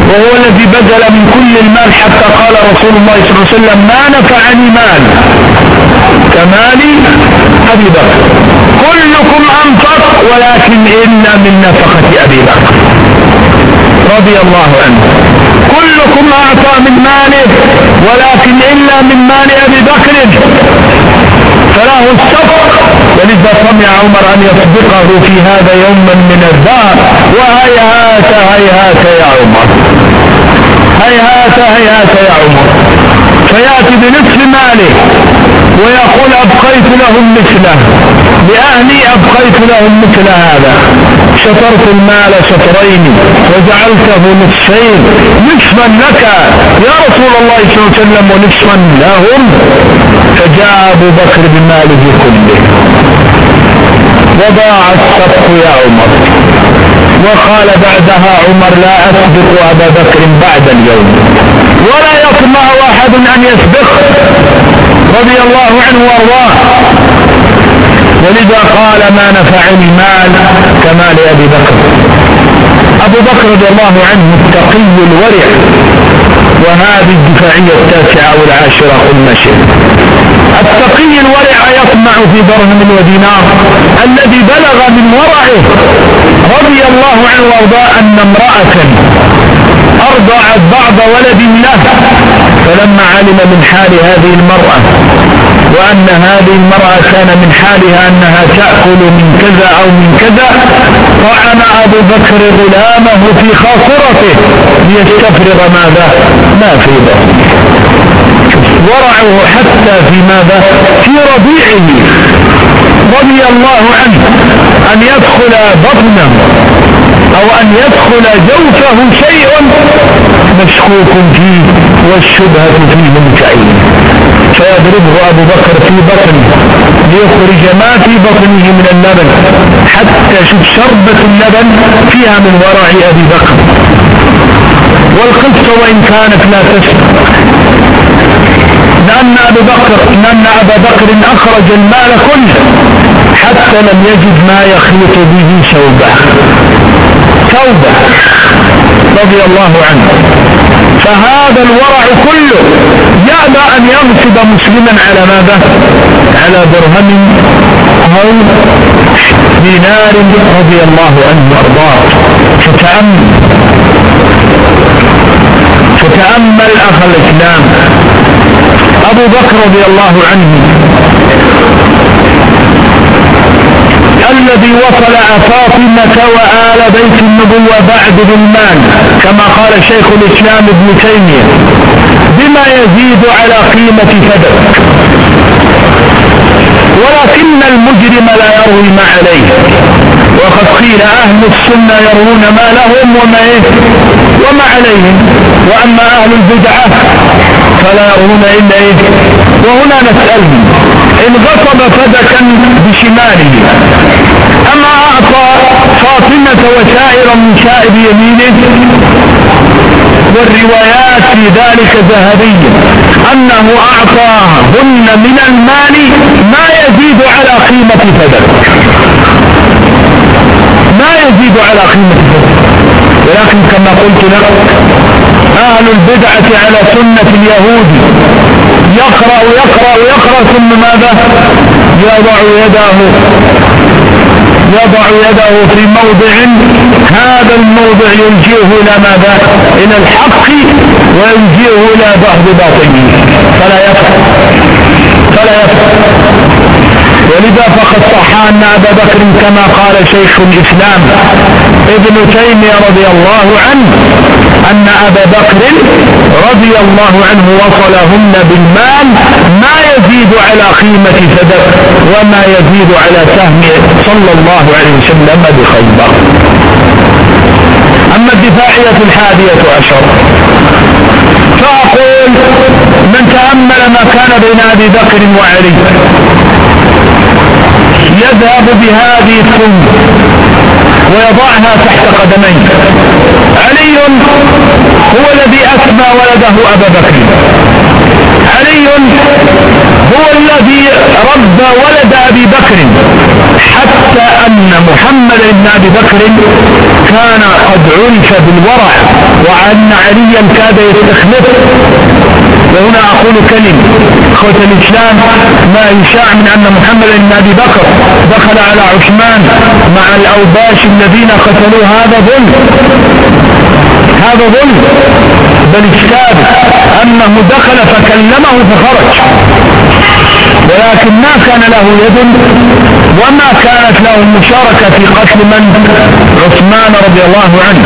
[SPEAKER 1] وهو الذي بذل من كل المال حتى قال رسول الله صلى الله عليه وسلم ما نفعني مال. كمال أبي بكر. كلكم أنفق ولكن إلا من نفقة أبي بكر. رضي الله عنه. كلكم أعطى من ماله ولكن إلا من مال أبي بكر. فله السبق ولذا سمع عمر أن يسبقه في هذا يوما من الدار. وهيهات هيهات يا عمر. هيهات هيهات يا عمر. فيأتي بنصف ماله ويقول أبقيت لهم مثله. لأهلي أبقيت لهم مثل هذا. شطرت المال شطرين وجعلته نصفين. نصفا لك يا رسول الله صلى الله عليه وسلم ونصفا لهم. فجاء أبو بكر بماله كله. وضاع السبق يا عمر. وقال بعدها عمر لا أسبق أبا بكر بعد اليوم. ولا يطمع أحد أن يسبق رضي الله عنه وأرضاه. ولذا قال ما نفعني مال كما لأبي بكر. أبو بكر رضي الله عنه التقي الورع. وهذه الدفاعية التاسعة والعاشرة قلنا شيء التقي الورع يطمع في درهم ودينار. الذي بلغ من ورعه رضي الله عنه وارضاه أن امرأة أرضعت بعض ولد له فلما علم من حال هذه المرأة وأن هذه المرأة كان من حالها أنها تأكل من كذا أو من كذا طعن أبو بكر غلامه في خاصرته ليستفرغ ماذا؟ ما في بطنه ورعه حتى في ماذا؟ في رضيعه رضي الله عنه أن يدخل بطنه أو أن يدخل جوفه شيء مشكوك فيه والشبهة فيه متعين فيضربه أبو بكر في بطنه ليخرج ما في بطنه من اللبن حتى شربة اللبن فيها من ورع أبي بكر. والقصة وإن كانت لا تسمع لأن أبي بكر لأن أبا بكر أخرج المال كله حتى لم يجد ما يخيط به ثوبه. ثوبه رضي الله عنه. فهذا الورع كله يأبى أن يغصب مسلما على ماذا؟ على درهم أو دينار رضي الله عنه وأرضاه. فتأمل فتأمل أخ الإسلام أبو بكر رضي الله عنه الذي وصل فاطمة وآل بيت النبوة بعد بالمال كما قال شيخ الإسلام ابن تيمية. بما يزيد على قيمة فدك ولكن المجرم لا يروي ما عليه. وقد قيل أهل السنة يرون ما لهم وما إيه؟ وما عليهم. وأما أهل البدعة فلا يرون إلا إيه؟ وهنا نسألهم إن غصب فدكا بشماله. أما أعطى فاطمة وسائر من شائب يمينه والروايات في ذلك ذهبية أنه أعطاهن من المال ما يزيد على قيمة فدك ما يزيد على قيمة فدك ولكن كما قلت لك أهل البدعة على سنة اليهود. يقرأ ويقرأ ويقرأ ثم ماذا؟ يضع يده يضع يده في موضع. هذا الموضع يلجئه إلى ماذا؟ إلى الحق ويلجئه إلى بعض باطله فلا يفعل فلا يفعل ولذا فقد صح أن أبا بكر كما قال شيخ الإسلام ابن تيمية رضي الله عنه أن أبا بكر رضي الله عنه وصلهن بالمال ما يزيد على قيمة فدك وما يزيد على سهم صلى الله عليه وسلم بخيبر. أما الدفاعية الحادية عشر فأقول من تأمل ما كان بين أبي بكر وعلي يذهب بهذه الكنز ويضعها تحت قدميه. علي هو الذي أسمى ولده أبا بكر. علي هو الذي ربى ولد أبي بكر حتى أن محمد بن أبي بكر كان قد عرف بالورع وأن عليا كاد يستخلف. وهنا أقول كلمة. أخوة الإسلام ما يشاع من أن محمد بن أبي بكر دخل على عثمان مع الأوباش الذين قتلوا هذا ظلم. هذا ظلم. بل الثابت أنه دخل فكلمه فخرج. ولكن ما كان له يد وما كانت له مشاركة في قتل من؟ عثمان رضي الله عنه.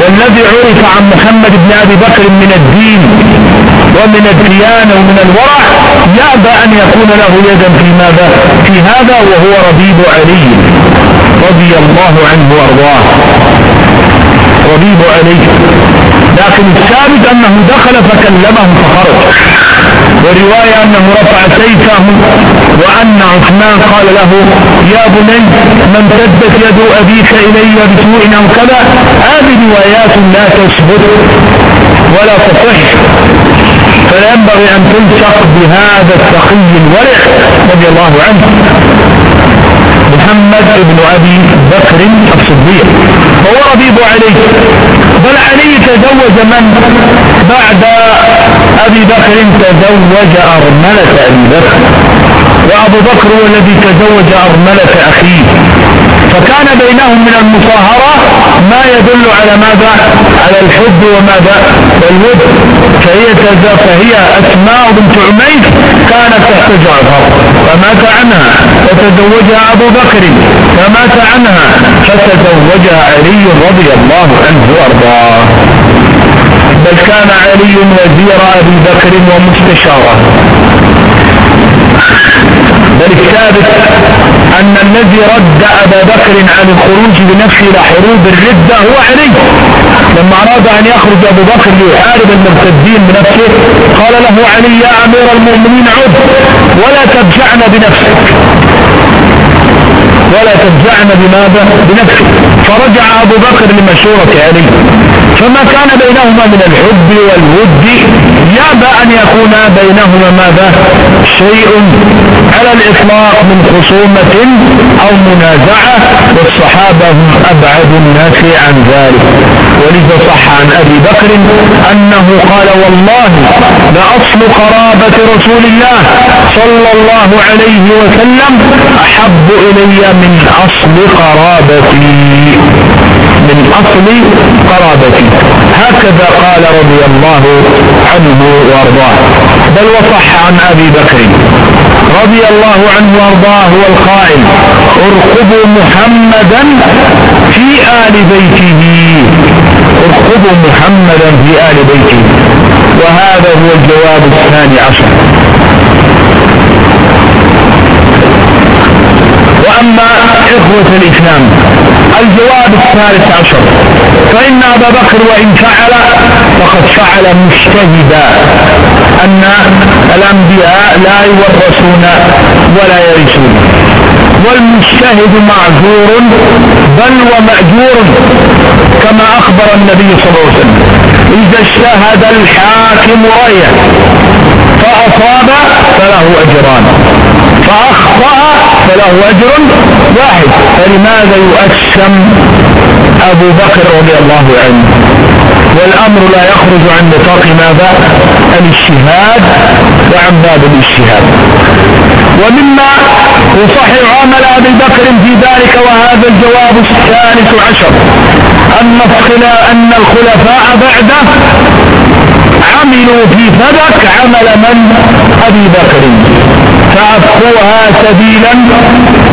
[SPEAKER 1] والذي عرف عن محمد بن أبي بكر من الدين. ومن الديانة ومن الورع يأبى أن يكون له يدا في ماذا؟ في هذا وهو ربيب علي رضي الله عنه وأرضاه. ربيب علي. لكن الثابت أنه دخل فكلمه فخرج. ورواية أنه رفع سيفه وأن عثمان قال له يا بني من تدت يد أبيك إلي بسوء أو كذا هذه روايات لا تثبت ولا تصح. ينبغي أن تلصق بهذا التقي الورع رضي الله عنه. محمد بن أبي بكر الصديق. هو ربيب عليه. بل علي تزوج من؟ بعد أبي بكر تزوج أرملة أبي بكر. وأبو بكر هو الذي تزوج أرملة أخيه. فكان بينهم من المصاهرة ما يدل على ماذا؟ على الحب وماذا؟ والود فهي فهي أسماء بنت عميس كانت تحت جعفر. فمات عنها. فتزوجها أبو بكر. فمات عنها. فتزوجها علي رضي الله عنه وأرضاه. بل كان علي وزير أبي بكر ومستشارة. بل الثابت أن الذي رد أبا بكر عن الخروج بنفسه إلى حروب الردة هو علي. لما أراد أن يخرج أبو بكر ليحارب المرتدين بنفسه قال له علي يا أمير المؤمنين عد ولا تبجعن بنفسك. ولا تفزعن بماذا؟ بنفسه فرجع أبو بكر لمشورة علي. فما كان بينهما من الحب والود يأبى أن يكون بينهما ماذا؟ شيء على الإطلاق من خصومة أو منازعة والصحابة هم أبعد الناس عن ذلك. ولذا صح عن أبي بكر أنه قال والله لأصل قرابة رسول الله صلى الله عليه وسلم أحب إلي من أصل قرابتي. أصل قرابتي. هكذا قال رضي الله عنه وأرضاه. بل وصح عن أبي بكر. رضي الله عنه وأرضاه هو القائل ارقبوا محمدا في آل بيته. ارقبوا محمدا في آل بيته. وهذا هو الجواب الثاني عشر. وأما إخوة الإسلام الجواب الثالث عشر. فإن أبا بكر وإن فعل فقد فعل مجتهدا أن الأنبياء لا يورثون ولا يرثون. والمجتهد معذور بل ومأجور كما أخبر النبي صلى الله عليه وسلم إذا اجتهد الحاكم رأيه فأصاب فله أجران فأخطأ فله أجر واحد. فلماذا يؤسم أبو بكر رضي الله عنه؟ والأمر لا يخرج عن نطاق ماذا؟ الاجتهاد وعن باب الاجتهاد. ومما يصحح عمل أبي بكر في ذلك وهذا الجواب الثالث عشر أن, أن الخلفاء بعده عملوا في فدك عمل من؟ أبي بكر. فأبقوها سبيلا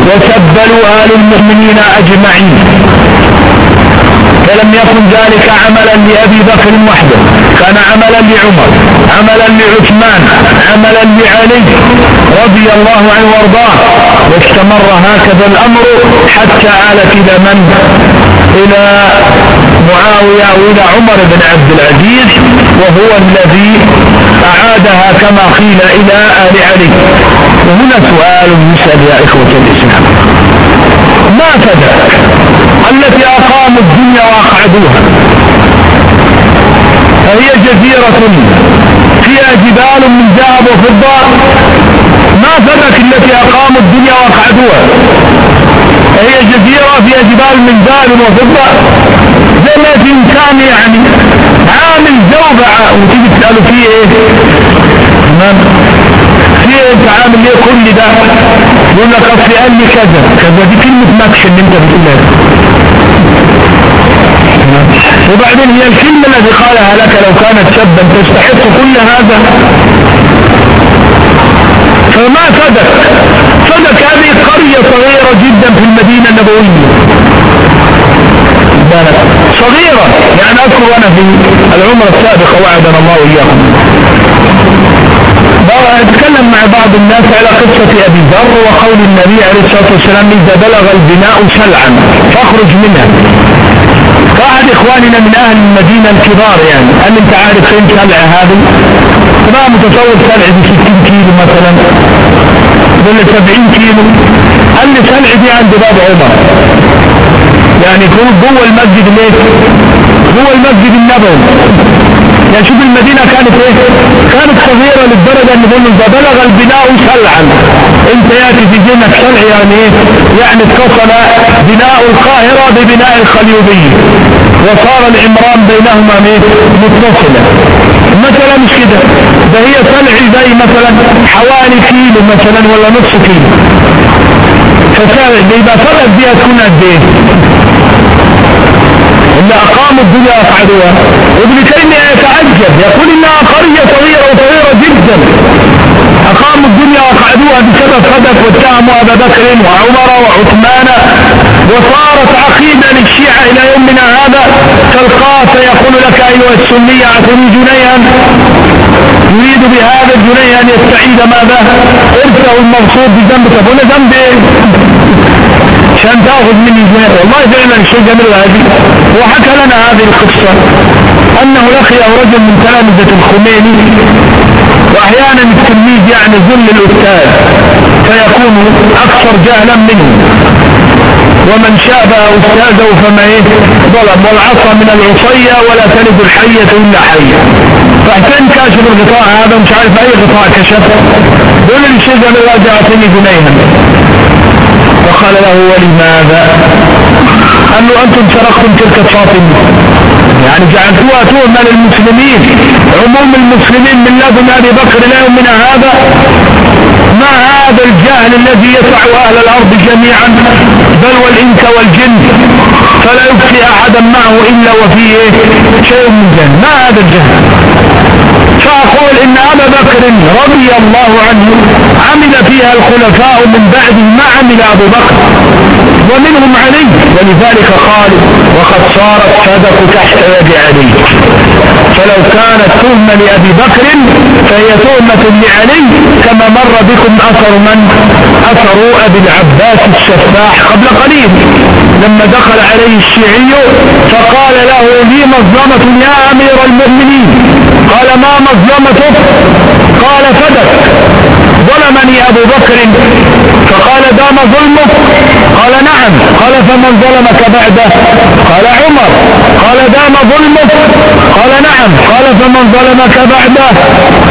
[SPEAKER 1] وسبلوها للمؤمنين أجمعين. فلم يكن ذلك عملا لأبي بكر وحده. كان عملا لعمر عملا لعثمان عملا لعلي رضي الله عنه وارضاه. واستمر هكذا الأمر حتى آلت إلى من؟ إلى معاوية وإلى عمر بن عبد العزيز وهو الذي أعادها كما قيل إلى آل علي. وهنا سؤال يسأل يا إخوة الإسلام. ما فدك التي أقاموا الدنيا وأقعدوها. فهي جزيرة. فيها جبال من ذهب وفضة. ما فدك التي أقاموا الدنيا وأقعدوها فهي جزيرة فيها جبال من ذهب وفضة. زي في إنسان يعني عامل زوبعة وتيجي تسأله فيه إيه؟ تمام. فيه أنت عامل إيه كل ده؟ يقول لك أصلي قال لي كذا. كذا دي كلمة مكش اللي أنت بتقولها. وبعدين هي الكلمة التي قالها لك لو كانت سبا تستحق كل هذا. فما فدك فدك هذه قرية صغيرة جدا في المدينة النبوية. صغيرة. يعني أذكر أنا في العمرة السابقة وعدنا الله إياكم أتكلم مع بعض الناس على قصة أبي ذر وقول النبي عليه الصلاة والسلام إذا بلغ البناء سلعا فاخرج منها. فأحد إخواننا من أهل المدينة الكبار يعني. هل أنت عارف فين سلع هذا؟ ما متصور سلع ب 60 كيلو مثلا ولا 70 كيلو. قال لي دي عند باب عمر؟ يعني يكون جوه المسجد ليه جوه المسجد النبوي. يعني شوف المدينة كانت إيه؟ كانت صغيرة للدرجة إن بقول إذا بلغ البناء شلعا أنت ياتي في ذهنك شلع يعني إيه؟ يعني اتصل بناء القاهرة ببناء الخليوبية وصار العمران بينهما متصلة. مثلا مش كده؟ ده هي سلع زي مثلا حوالي كيلو مثلا ولا نص كيلو. فسلع يبقى فرق دي تكون قد إيه؟ اللي اقاموا الدنيا وافعلوها ابن تيمية يتعجب يقول إنها قرية صغيرة وصغيرة جدا. اقاموا الدنيا وقعدوها بسبب صدق واتهموا أبا بكر وعمر وعثمان. وصارت عقيدة للشيعة إلى يومنا هذا. تلقاه فيقول لك أيها السنية أعطني جنيها. يريد بهذا الجنيه أن يستعيد ماذا؟ إرثه المغصوب بذنب طب ولا ذنب إيه؟ عشان تاخذ مني جنيه والله فعلا شيء جميل هذه وحكى لنا هذه القصة أنه لقيه رجل من تلامذة الخميني وأحيانا التلميذ يعني ذل الأستاذ فيكون أكثر جهلا منه. ومن شاب أستاذه فما إيه؟ ظلم والعصا من العصية ولا تلد الحية إلا حية. فاحتين كاشف الغطاء هذا مش عارف أي غطاء كشف. قول لي شيء قال الله جاءتني جنيها. فقال له ولماذا؟ قال له أنتم سرقتم تلك الفاطمة يعني جعلتوها تهمة للمسلمين عموم المسلمين من لدن أبي بكر إلى يومنا هذا. ما هذا الجهل الذي يسع أهل الأرض جميعا؟ بل والإنس والجن. فلا يبقي أحدا معه إلا وفيه شيء من جهل. ما هذا الجهل؟ فأقول إن أبا بكر رضي الله عنه عمل فيها الخلفاء من بعده ما عمل أبو بكر. ومنهم علي ولذلك قال وقد صارت صدق تحت يد علي. فلو كانت تهمة لأبي بكر فهي تهمة لعلي كما مر بكم أثر من؟ أثر أبي العباس الشفاح قبل قليل. لما دخل عليه الشيعي فقال له لي مظلمة يا أمير المؤمنين. قال ما مظلمتك؟ قال فدك ظلمني أبو بكر. فقال دام ظلمك قال نعم. قال فمن ظلمك بعده؟ قال عمر. قال دام ظلمك قال نعم. قال فمن ظلمك بعده؟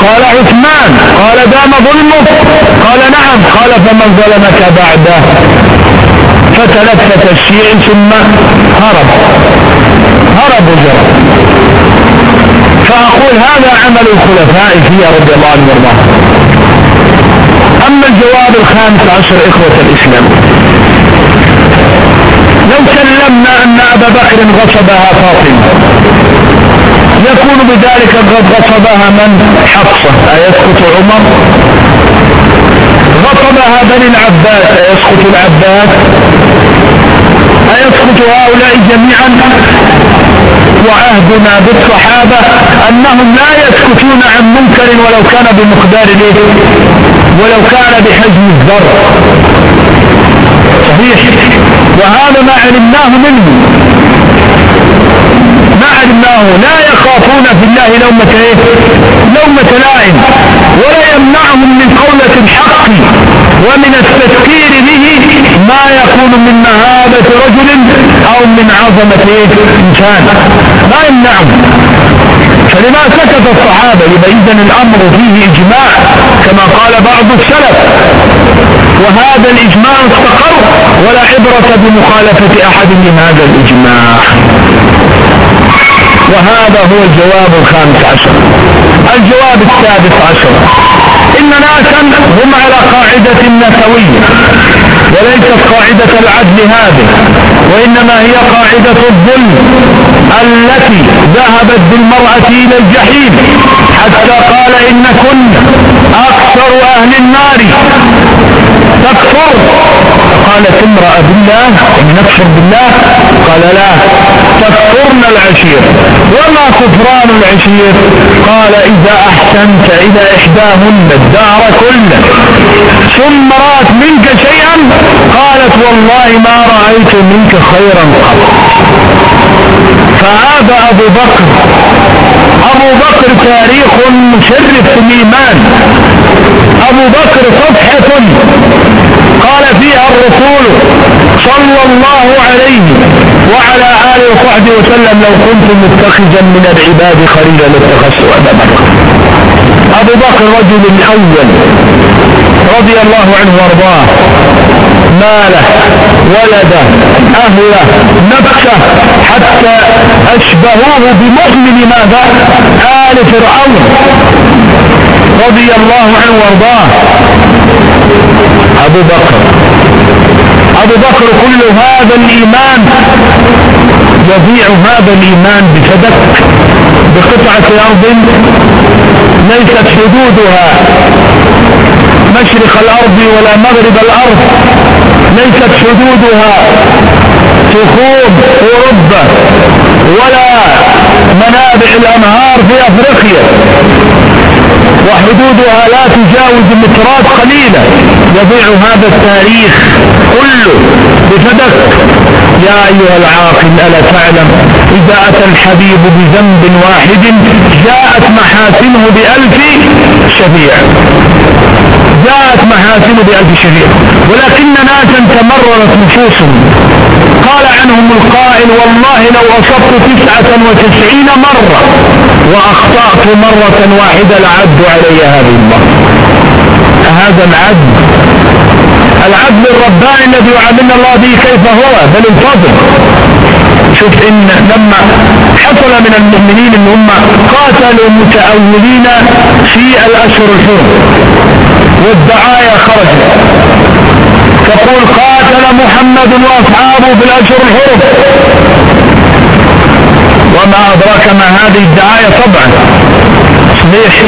[SPEAKER 1] قال عثمان. قال دام ظلمك قال نعم. قال فمن ظلمك بعده؟ فتلفت الشيعي ثم هرب. هرب وجرب فأقول هذا عمل الخلفاء فيها رضي الله عنه وارضاه أما الجواب الخامس عشر إخوة الإسلام. لو سلمنا أن أبا بكر غصبها فاطمة يكون بذلك قد غصبها من؟ حفصة. أيسقط عمر؟ غصبها بني العباس. أيسقط العباس؟ أيسقط هؤلاء جميعا؟ وعهدنا بالصحابة أنهم لا يسكتون عن منكر ولو كان بمقدار ليه ولو كان بحجم الذر صحيح؟ وهذا ما علمناه منه. ما علمناه لا يخافون في الله لومة إيه؟ لومة لائم ولا يمنعهم من قولة الحق ومن التذكير به ما يكون من مهابة رجل أو من عظمة إيه؟ إنسان. ما يمنعهم. فلما سكت الصحابة يبقى اذا الأمر فيه إجماع كما قال بعض السلف. وهذا الإجماع استقر ولا عبرة بمخالفة أحد من هذا الإجماع. وهذا هو الجواب الخامس عشر. الجواب السادس عشر. إن ناسا هم على قاعدة نسوية وليست قاعدة العدل هذه وإنما هي قاعدة الظلم التي ذهبت بالمرأة إلى الجحيم حتى قال إن كن أكثر أهل النار. تكفر فقالت امرأة بالله إن نكفر بالله؟ قال لا تكفرن العشير. وما كفران العشير؟ قال إذا أحسنت إلى إحداهن الدار كله. ثم رأت منك شيئا؟ قالت والله ما رأيت منك خيرا قط. فعاد أبو بكر. أبو بكر تاريخ مشرف في الإيمان. أبو بكر صفحة. قال فيها الرسول صلى الله عليه وعلى آله وصحبه وسلم لو كنت متخذا من العباد خليلا لاتخذت أبا بكر. أبو بكر رجل الأول رضي الله عنه وأرضاه. ماله ولده أهله نفسه حتى أشبهوه بمؤمن ماذا؟ آل فرعون. رضي الله عنه وارضاه. أبو بكر. أبو بكر كل هذا الإيمان يضيع هذا الإيمان بفدك بقطعة أرض ليست حدودها. مشرق الأرض ولا مغرب الأرض ليست حدودها. تخوم أوروبا ولا منابع الأنهار في أفريقيا. وحدودها لا تجاوز مترات قليلة. يضيع هذا التاريخ كله بفدك. يا أيها العاقل ألا تعلم إذا أتى الحبيب بذنب واحد جاءت محاسنه بألف شفيع. جاءت محاسنه بألف شفيع ولكن ناسا تمررت نفوسهم. قال عنهم القائل والله لو أصبت تسعة وتسعين مرة وأخطأت مرة واحدة لعد علي هذه المرة هذا العدل. العدل الرباني الذي يعاملنا الله به كيف هو؟ بل الفضل. شوف إن لما حصل من المؤمنين إن هم قاتلوا متأولين في الأشهر الحرم والدعاية خرجت. تقول قاتل محمد وأصحابه في الأشهر الحرم. وما أدراك ما هذه الدعاية طبعا. صحيح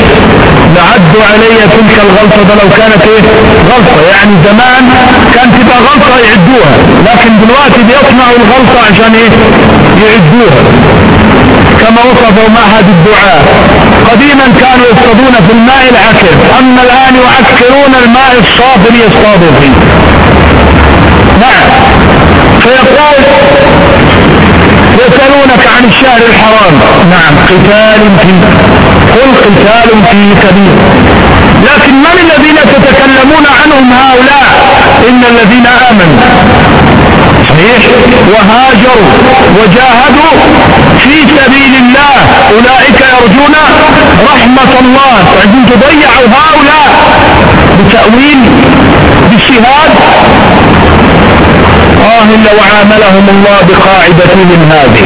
[SPEAKER 1] لعدوا علي تلك الغلطة لو كانت إيه؟ غلطة. يعني زمان كانت تبقى غلطة يعدوها. لكن دلوقتي بيصنعوا الغلطة عشان إيه؟ يعدوها. كما وصفوا معهد الدعاء. قديما كانوا يصطادون في الماء العكر أما الآن يعكرون الماء الصافي ليصطادوا فيه نعم. فيقول يسألونك عن الشهر الحرام. نعم. قتال فيه قل قتال فيه كبير لكن من الذين تتكلمون عنهم هؤلاء؟ إن الذين آمنوا. صحيح وهاجروا وجاهدوا في سبيل الله. أولئك يرجون رحمة الله. فعندما تضيعوا هؤلاء بتأويل بالشهاد آه لو عاملهم الله بقاعدتهم هذه.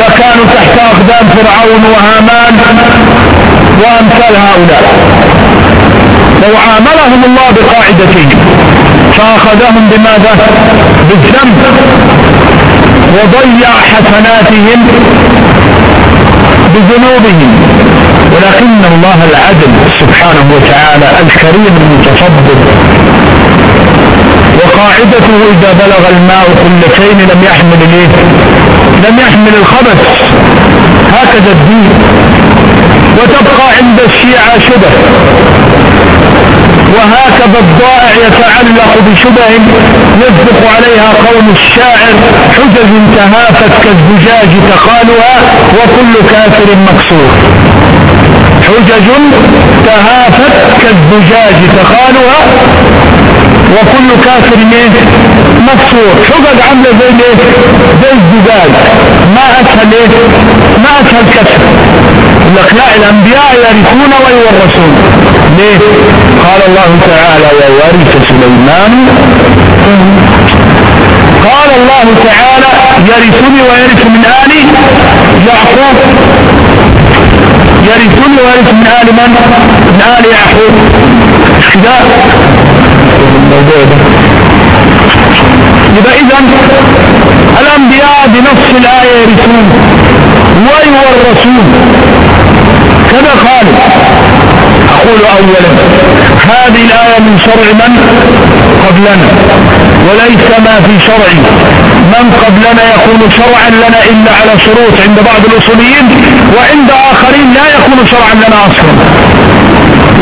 [SPEAKER 1] لكانوا تحت أقدام فرعون وهامان وأمثال هؤلاء. لو عاملهم الله بقاعدتهم فأخذهم بماذا؟ بالذنب. وضيع حسناتهم بذنوبهم. ولكن الله العدل سبحانه وتعالى الكريم المتفضل وقاعدته إذا بلغ الماء قلتين لم يحمل الايه لم يحمل الخبث. هكذا الدين. وتبقى عند الشيعة شبه. وهكذا الضائع يتعلق بشبه يصدق عليها قول الشاعر حجج تهافت كالزجاج تقالها وكل كافر مكسور. حجج تهافت كالزجاج تقالها وكل كافر إيه مكسور حجج عامله زي إيه زي الزجاج. ما اسهل إيه؟ ما اسهل كسر. لك لا الأنبياء يرثون ويورثون. ليه؟ قال الله تعالى وورث سليمان. قال الله تعالى يرثني ويرث من آل يعقوب. يرثني ويرث من آل من؟ من آل يعقوب. يبقى اذا الأنبياء بنص الآية يرثون. ويورثون كذا قال. أقول اولا هذه الآية من شرع من؟ قبلنا. وليس ما في شرع. من قبلنا يكون شرعا لنا إلا على شروط عند بعض الأصوليين وعند آخرين لا يكون شرعا لنا أصلا.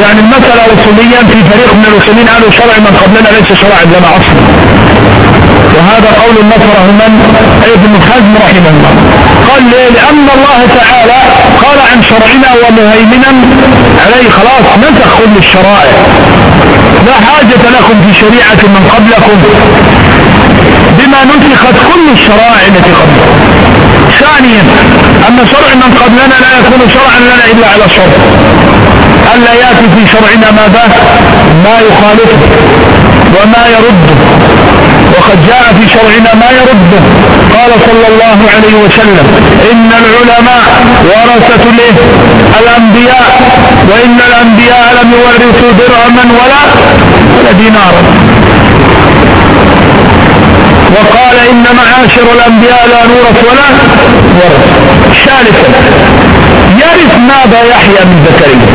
[SPEAKER 1] يعني المسألة أصوليا في فريق من الأصوليين قالوا شرع من قبلنا ليس شرعا لنا أصلا. وهذا قول نصره من؟ ابن حزم رحمه الله. قال ليه؟ لأن الله تعالى قال عن شرعنا ومهيمنا عليه خلاص نسخ كل الشرائع لا حاجة لكم في شريعة من قبلكم بما نسخت كل الشرائع التي قبلكم. ثانيا أن شرع من قبلنا لا يكون شرعا لنا إلا على شرط ألا يأتي في شرعنا ماذا؟ ما يخالفه وما يرده. وقد جاء في شرعنا ما يرده. قال صلى الله عليه وسلم إن العلماء ورثة له الأنبياء وإن الأنبياء لم يورثوا درهما ولا ولا دينارا. وقال إن معاشر الأنبياء لا نورث ولا ورث ثالثا يرث ماذا يحيى من زكريا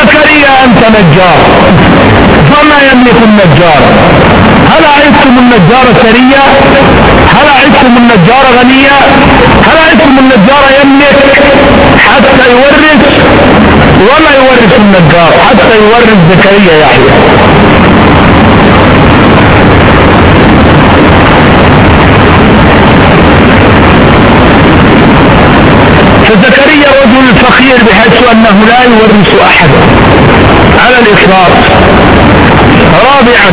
[SPEAKER 1] زكريا أنت نجار. فما يملك النجار؟ هل عدتم النجار سرية هل عدتم النجار غنية هل عدتم النجار يملك حتى يورث؟ ولا يورث النجار حتى يورث زكريا يحيى؟ فزكريا رجل فقير بحيث أنه لا يورث أحد. على الإطلاق. رابعا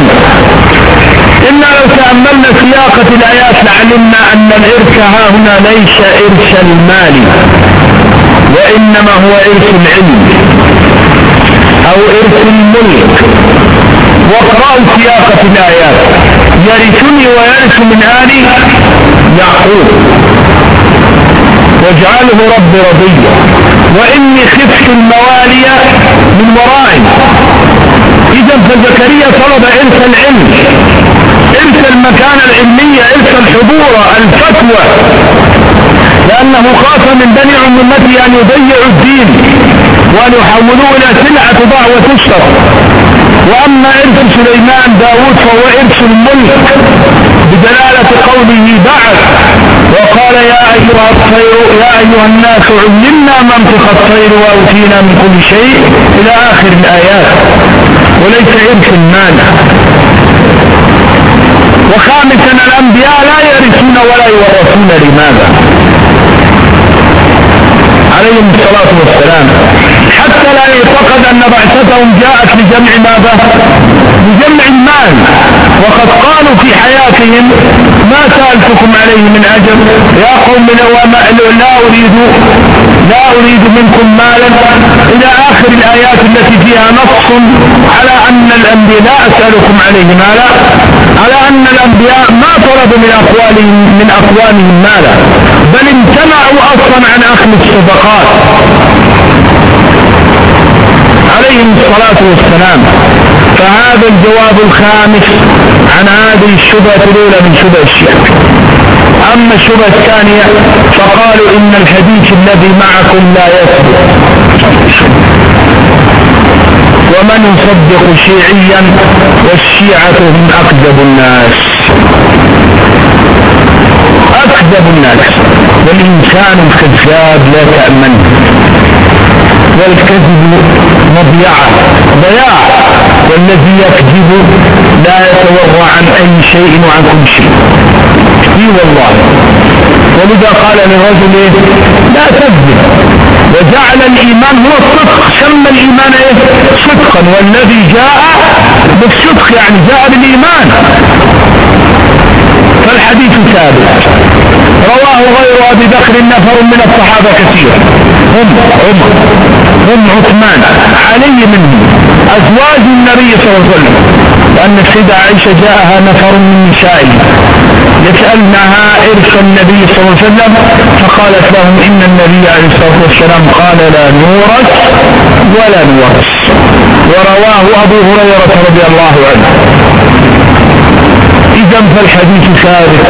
[SPEAKER 1] إنا لو تأملنا سياقة الآيات لعلمنا أن الإرث ها هنا ليس إرث المال وإنما هو إرث العلم أو إرث الملك. واقرأوا سياقة الآيات. يرثني ويرث من آل يعقوب. واجعله رب رضيا وإني خفت الموالي من ورائي. إذا فزكريا طلب إرث العلم. إرث المكانة العلمية إرث الحضور الفتوى. لأنه خاف من بني عمومته أن يضيعوا الدين وأن يحولوه إلى سلعة تضاع وتشتر وأما إرث سليمان داود فهو إرث الملك بدلالة قوله بعد وقال يا أيها الطير يا أيها الناس علمنا منطق الطير وأوتينا من كل شيء إلى آخر الآيات. وليس إرث المال. وخامسا الأنبياء لا يرثون ولا يورثون لماذا؟ عليهم الصلاة والسلام. حتى لا يعتقد أن بعثتهم جاءت لجمع ماذا؟ لجمع المال. وقد قالوا في حياتهم ما سألتكم عليه من أجر؟ يا قوم لا أريد لا أريد منكم مالا. إلى آخر الآيات التي فيها نص على أن الأنبياء لا أسألكم عليه مالا. على أن الأنبياء ما طلبوا من أقوالهم من أقوالهم مالا بل امتنعوا أصلا عن أخذ الصدقات. عليهم الصلاة والسلام. فهذا الجواب الخامس عن هذه الشبهة الأولى من شبه الشرك أما الشبهة الثانية فقالوا إن الحديث الذي معكم لا يثبت. ومن يصدق شيعيا والشيعة هم أكذب الناس. أكذب الناس. والإنسان الكذاب لا تأمنه والكذب مضيعة ضياع. والذي يكذب لا يتورع عن أي شيء وعن كل شيء. إي والله. ولذا قال للرجل إيه؟ لا تكذب. وجعل الإيمان هو الصدق. سمى الإيمان إيه؟ صدقا. والذي جاء بالصدق يعني جاء بالإيمان. فالحديث ثابت. رواه غير أبي بكر نفر من الصحابة كثير هم عمر هم عثمان علي منهم أزواج النبي صلى الله عليه وسلم. لأن السيدة عائشة جاءها نفر من نسائه يسألنها إرث النبي صلى الله عليه وسلم فقالت لهم إن النبي عليه الصلاة والسلام قال لا نورث ولا نورث. ورواه أبو هريرة رضي الله عنه. إذا فالحديث ثابت.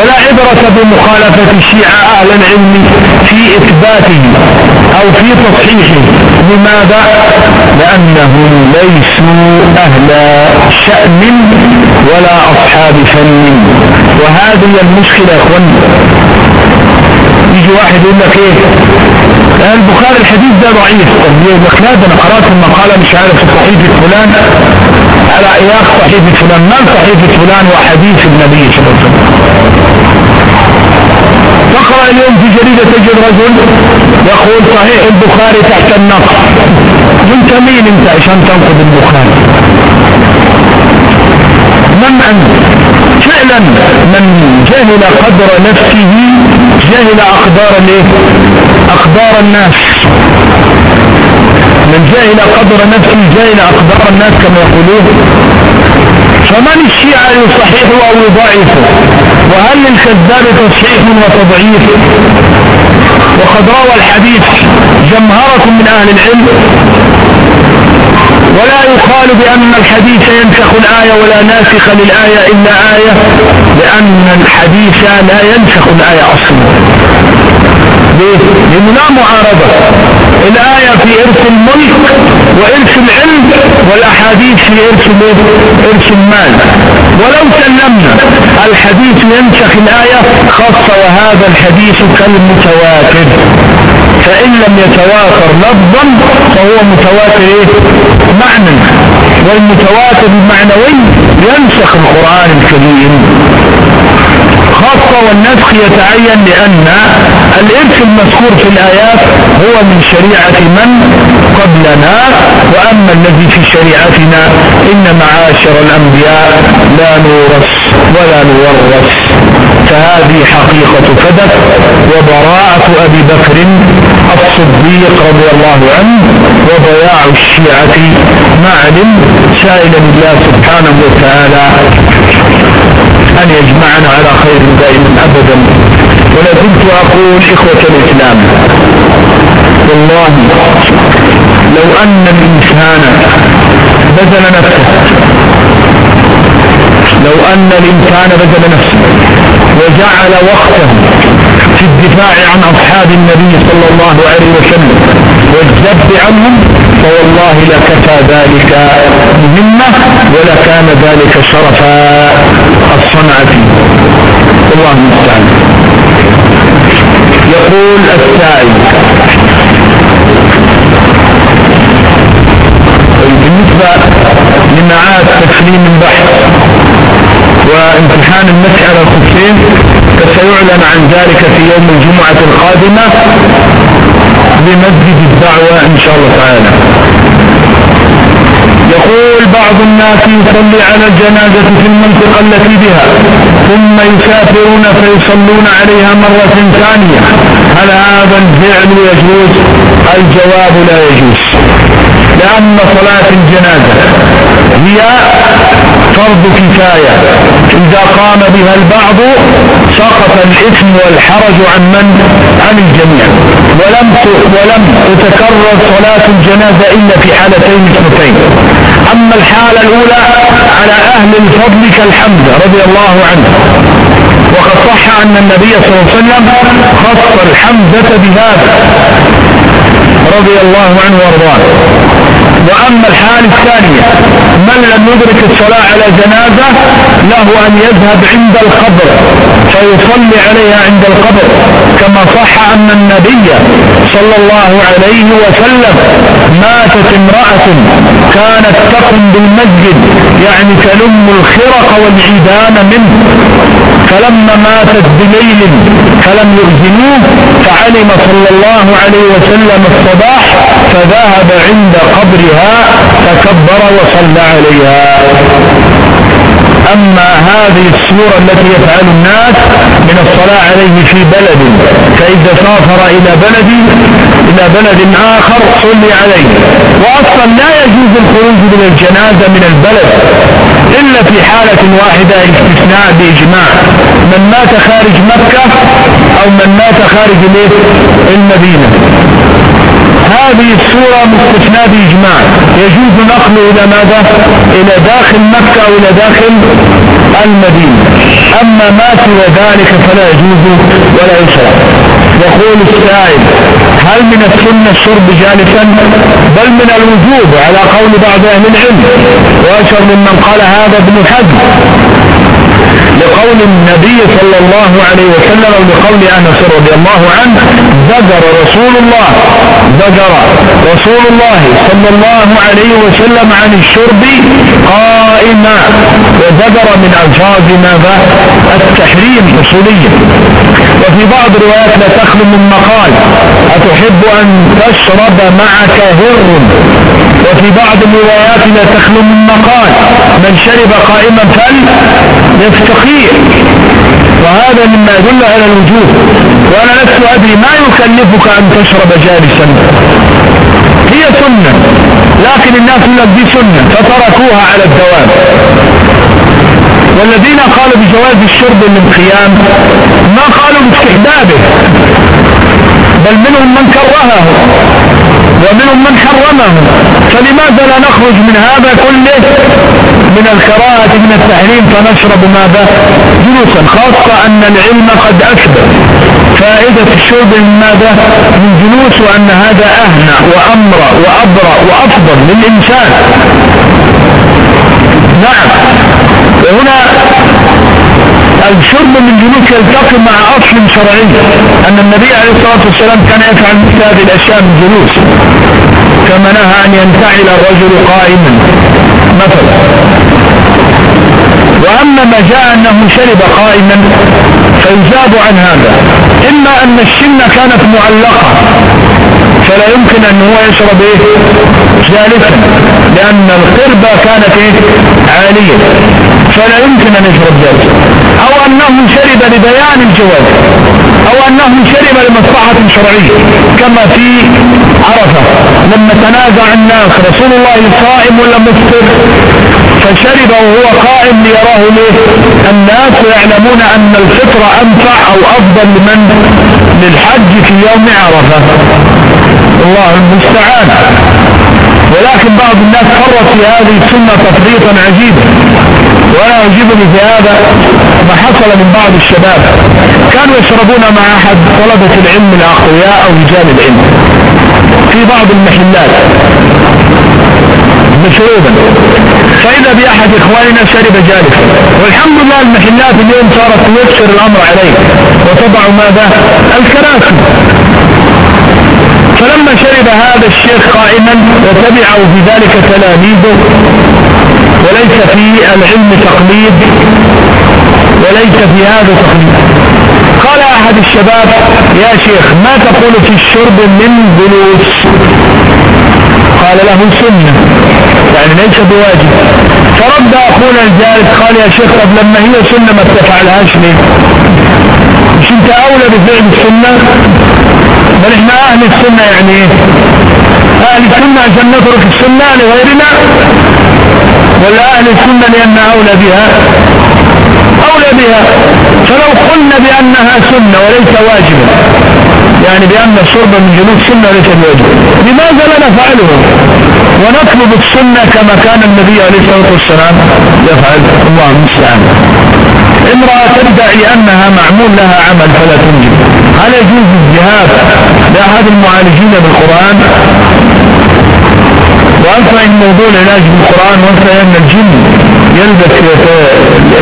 [SPEAKER 1] ولا عبرة بمخالفة الشيعة أهل العلم في إثباته أو في تصحيحه. لماذا؟ لأنهم ليسوا أهل شأن ولا أصحاب فن. وهذه المشكلة يا أخوان يجي واحد يقول لك إيه؟ البخاري الحديث ده ضعيف. طب يقول لك أنا قرأت المقالة مش عارف في صحيفه فلان. على اياك صحيفه فلان. ما صحيفه فلان وحديث النبي صلى الله عليه وسلم. تقرا اليوم في جريدة تجد رجل يقول صحيح البخاري تحت النقد انت مين أنت عشان تنقد البخاري؟ من أنت؟ فعلا من جهل قدر نفسه جهل أقدار الإيه؟ أقدار الناس. من جهل قدر نفسه جهل أقدار الناس كما يقولون. فمن الشيعة يصححه أو يضعفه؟ وهل للكذاب تصحيح وتضعيف؟ وقد روى الحديث جمهرة من أهل العلم ولا يقال بأن الحديث ينسخ الآية ولا ناسخ للآية إلا آية لأن الحديث لا ينسخ الآية أصلا. ليه؟ لأنه لا معارضة الآية في إرث الملك وإرث العلم والأحاديث في إرث إرث المال ولو سلمنا الحديث ينسخ الآية خاصة وهذا الحديث كالمتواتر فإن لم يتواتر لفظا فهو متواتر إيه؟ معنى والمتواتر المعنوي ينسخ القرآن الكريم خاصة والنسخ يتعين لأن الإرث المذكور في الآيات هو من شريعة من قبلنا وأما الذي في شريعتنا إن معاشر الأنبياء لا نورث ولا نورث. فهذه حقيقة فدك وبراءة أبي بكر الصديق رضي الله عنه وضياع الشيعة معلم سائلا الله سبحانه وتعالى. أن يجمعنا على خير دائما أبدا. ولا كنت أقول إخوة الإسلام والله لو أن الإنسان بذل نفسه لو أن الإنسان بذل نفسه وجعل وقته في الدفاع عن أصحاب النبي صلى الله عليه وسلم والذب عنهم فوالله لكفى ذلك مهمة ولكان ذلك شرف الصنعة الله المستعان. يقول السائل. بالنسبة لمعاد تسليم البحث وامتحان المسألة الخفين فسيعلن عن ذلك في يوم الجمعة القادمة بمسجد الدعوة إن شاء الله تعالى. يقول بعض الناس يصلي على الجنازة في المنطقة التي بها ثم يسافرون فيصلون عليها مرة ثانية. هل هذا الفعل يجوز؟ الجواب لا يجوز. لأن صلاة الجنازة هي فرض كفاية. إذا قام بها البعض سقط الإثم والحرج عن من؟ عن الجميع. ولم ولم تتكرر صلاة الجنازة إلا في حالتين اثنتين. أما الحالة الأولى على أهل الفضل كالحمد رضي الله عنه. وقد صح أن النبي صلى الله عليه وسلم خص الحمزة بهذا رضي الله عنه وأرضاه. وأما الحال الثانية من لم يدرك الصلاة على جنازة له أن يذهب عند القبر. فيصلي عليها عند القبر كما صح أن النبي صلى الله عليه وسلم ماتت امرأة كانت تقم بالمسجد يعني تلم الخرق والعيدان منه. فلما ماتت بليل فلم يؤذنوه فعلم صلى الله عليه وسلم الصباح فذهب عند قبرها فكبر وصلى عليها. أما هذه الصورة التي يفعل الناس من الصلاة عليه في بلد فإذا سافر إلى بلد إلى بلد آخر صلي عليه. وأصلا لا يجوز الخروج من الجنازة من البلد إلا في حالة واحدة استثناء بإجماع. من مات خارج مكة أو من مات خارج المدينة. هذه الصورة مستثناء بإجماع. يجوز نقله إلى ماذا؟ إلى داخل مكة أو إلى داخل المدينة. أما ما سوى ذلك فلا يجوز ولا يشرع. يقول السائل هل من السنة الشرب جالسا؟ بل من الوجوب على قول بعض أهل العلم. وأشهر ممن قال هذا ابن حزم. لقول النبي صلى الله عليه وسلم لقول أنس رضي الله عنه زجر رسول الله زجر رسول الله صلى الله عليه وسلم عن الشرب قائما وزجر من ألفاظ ماذا؟ التحريم اصوليا. وفي بعض الروايات لا تخلو من مقال أتحب أن تشرب معك هر؟ وفي بعض الروايات لا تخلو من مقال من شرب قائما فل يستقيع وهذا مما يدل على الوجوب وأنا لست أدري ما يكلفك أن تشرب جالسا. هي سنة لكن الناس يقول دي سنة فتركوها على الدوام. والذين قالوا بجواز الشرب من قيام ما قالوا باستحبابه. بل منهم من كرهه ومنهم من حرمه. فلماذا لا نخرج من هذا كله؟ من الكراهة من التحريم فنشرب ماذا جلوسا خاصة أن العلم قد أثبت فائدة الشرب من ماذا من جلوس وأن هذا أهنى وأمر وأبرأ وأفضل للإنسان. نعم. وهنا الشرب من جلوس يلتقي مع أصل شرعي أن النبي عليه الصلاة والسلام كان يفعل مثل هذه الأشياء من جلوس. كما نهى أن ينتعل الرجل قائما. مثلا. وأما ما جاء أنه شرب قائما فيجاب عن هذا. إما أن الشنة كانت معلقة فلا يمكن أن هو يشرب إيه؟ جالسا لأن القربة كانت إيه؟ عالية. فلا يمكن أن يشرب جالسا. أو أنه شرب لبيان الجواز أو أنه شرب لمصلحة شرعية كما في عرفة لما تنازع الناس رسول الله صائم ولا مفطر؟ فشرب وهو قائم ليراه له الناس ويعلمون أن الفطر أنفع أو أفضل لمن للحج في يوم عرفة. الله المستعان. ولكن بعض الناس فرط في هذه السنة تفريطا عجيبا. ولا يعجبني في هذا ما حصل من بعض الشباب. كانوا يشربون مع أحد طلبة العلم الأقوياء أو رجال العلم. في بعض المحلات. مشروبا. فإذا بأحد إخواننا شرب جالسا. والحمد لله المحلات اليوم صارت تيسر الأمر عليه. وتضع ماذا؟ الكراسي. فلما شرب هذا الشيخ قائما وتبعه في ذلك تلاميذه وليس في العلم تقليد وليس في هذا تقليد. قال أحد الشباب يا شيخ ما تقول في الشرب من جلوس؟ قال له سنة. يعني ليس بواجب. فرد أخونا الجالس قال يا شيخ طب لما هي سنة ما تفعلهاش ليه؟ مش أنت أولى بفعل السنة؟ بل إحنا أهل السنة يعني. إيه أهل السنة عشان نترك السنة لغيرنا. ولا أهل السنة لأنها أولى بها. أولى بها. فلو قلنا بأنها سنة وليس واجبا. يعني بأن الشرب من جنوب سنة وليس بواجب. لماذا لا نفعله؟ ونطلب السنة كما كان النبي عليه الصلاة والسلام يفعل. الله المستعان امرأة تدعي أنها معمول لها عمل فلا تنجب. هل يجوز الجهاد لأحد المعالجين بالقرآن؟ وأنفع موضوع العلاج بالقرآن وأنفع أن الجن يلبس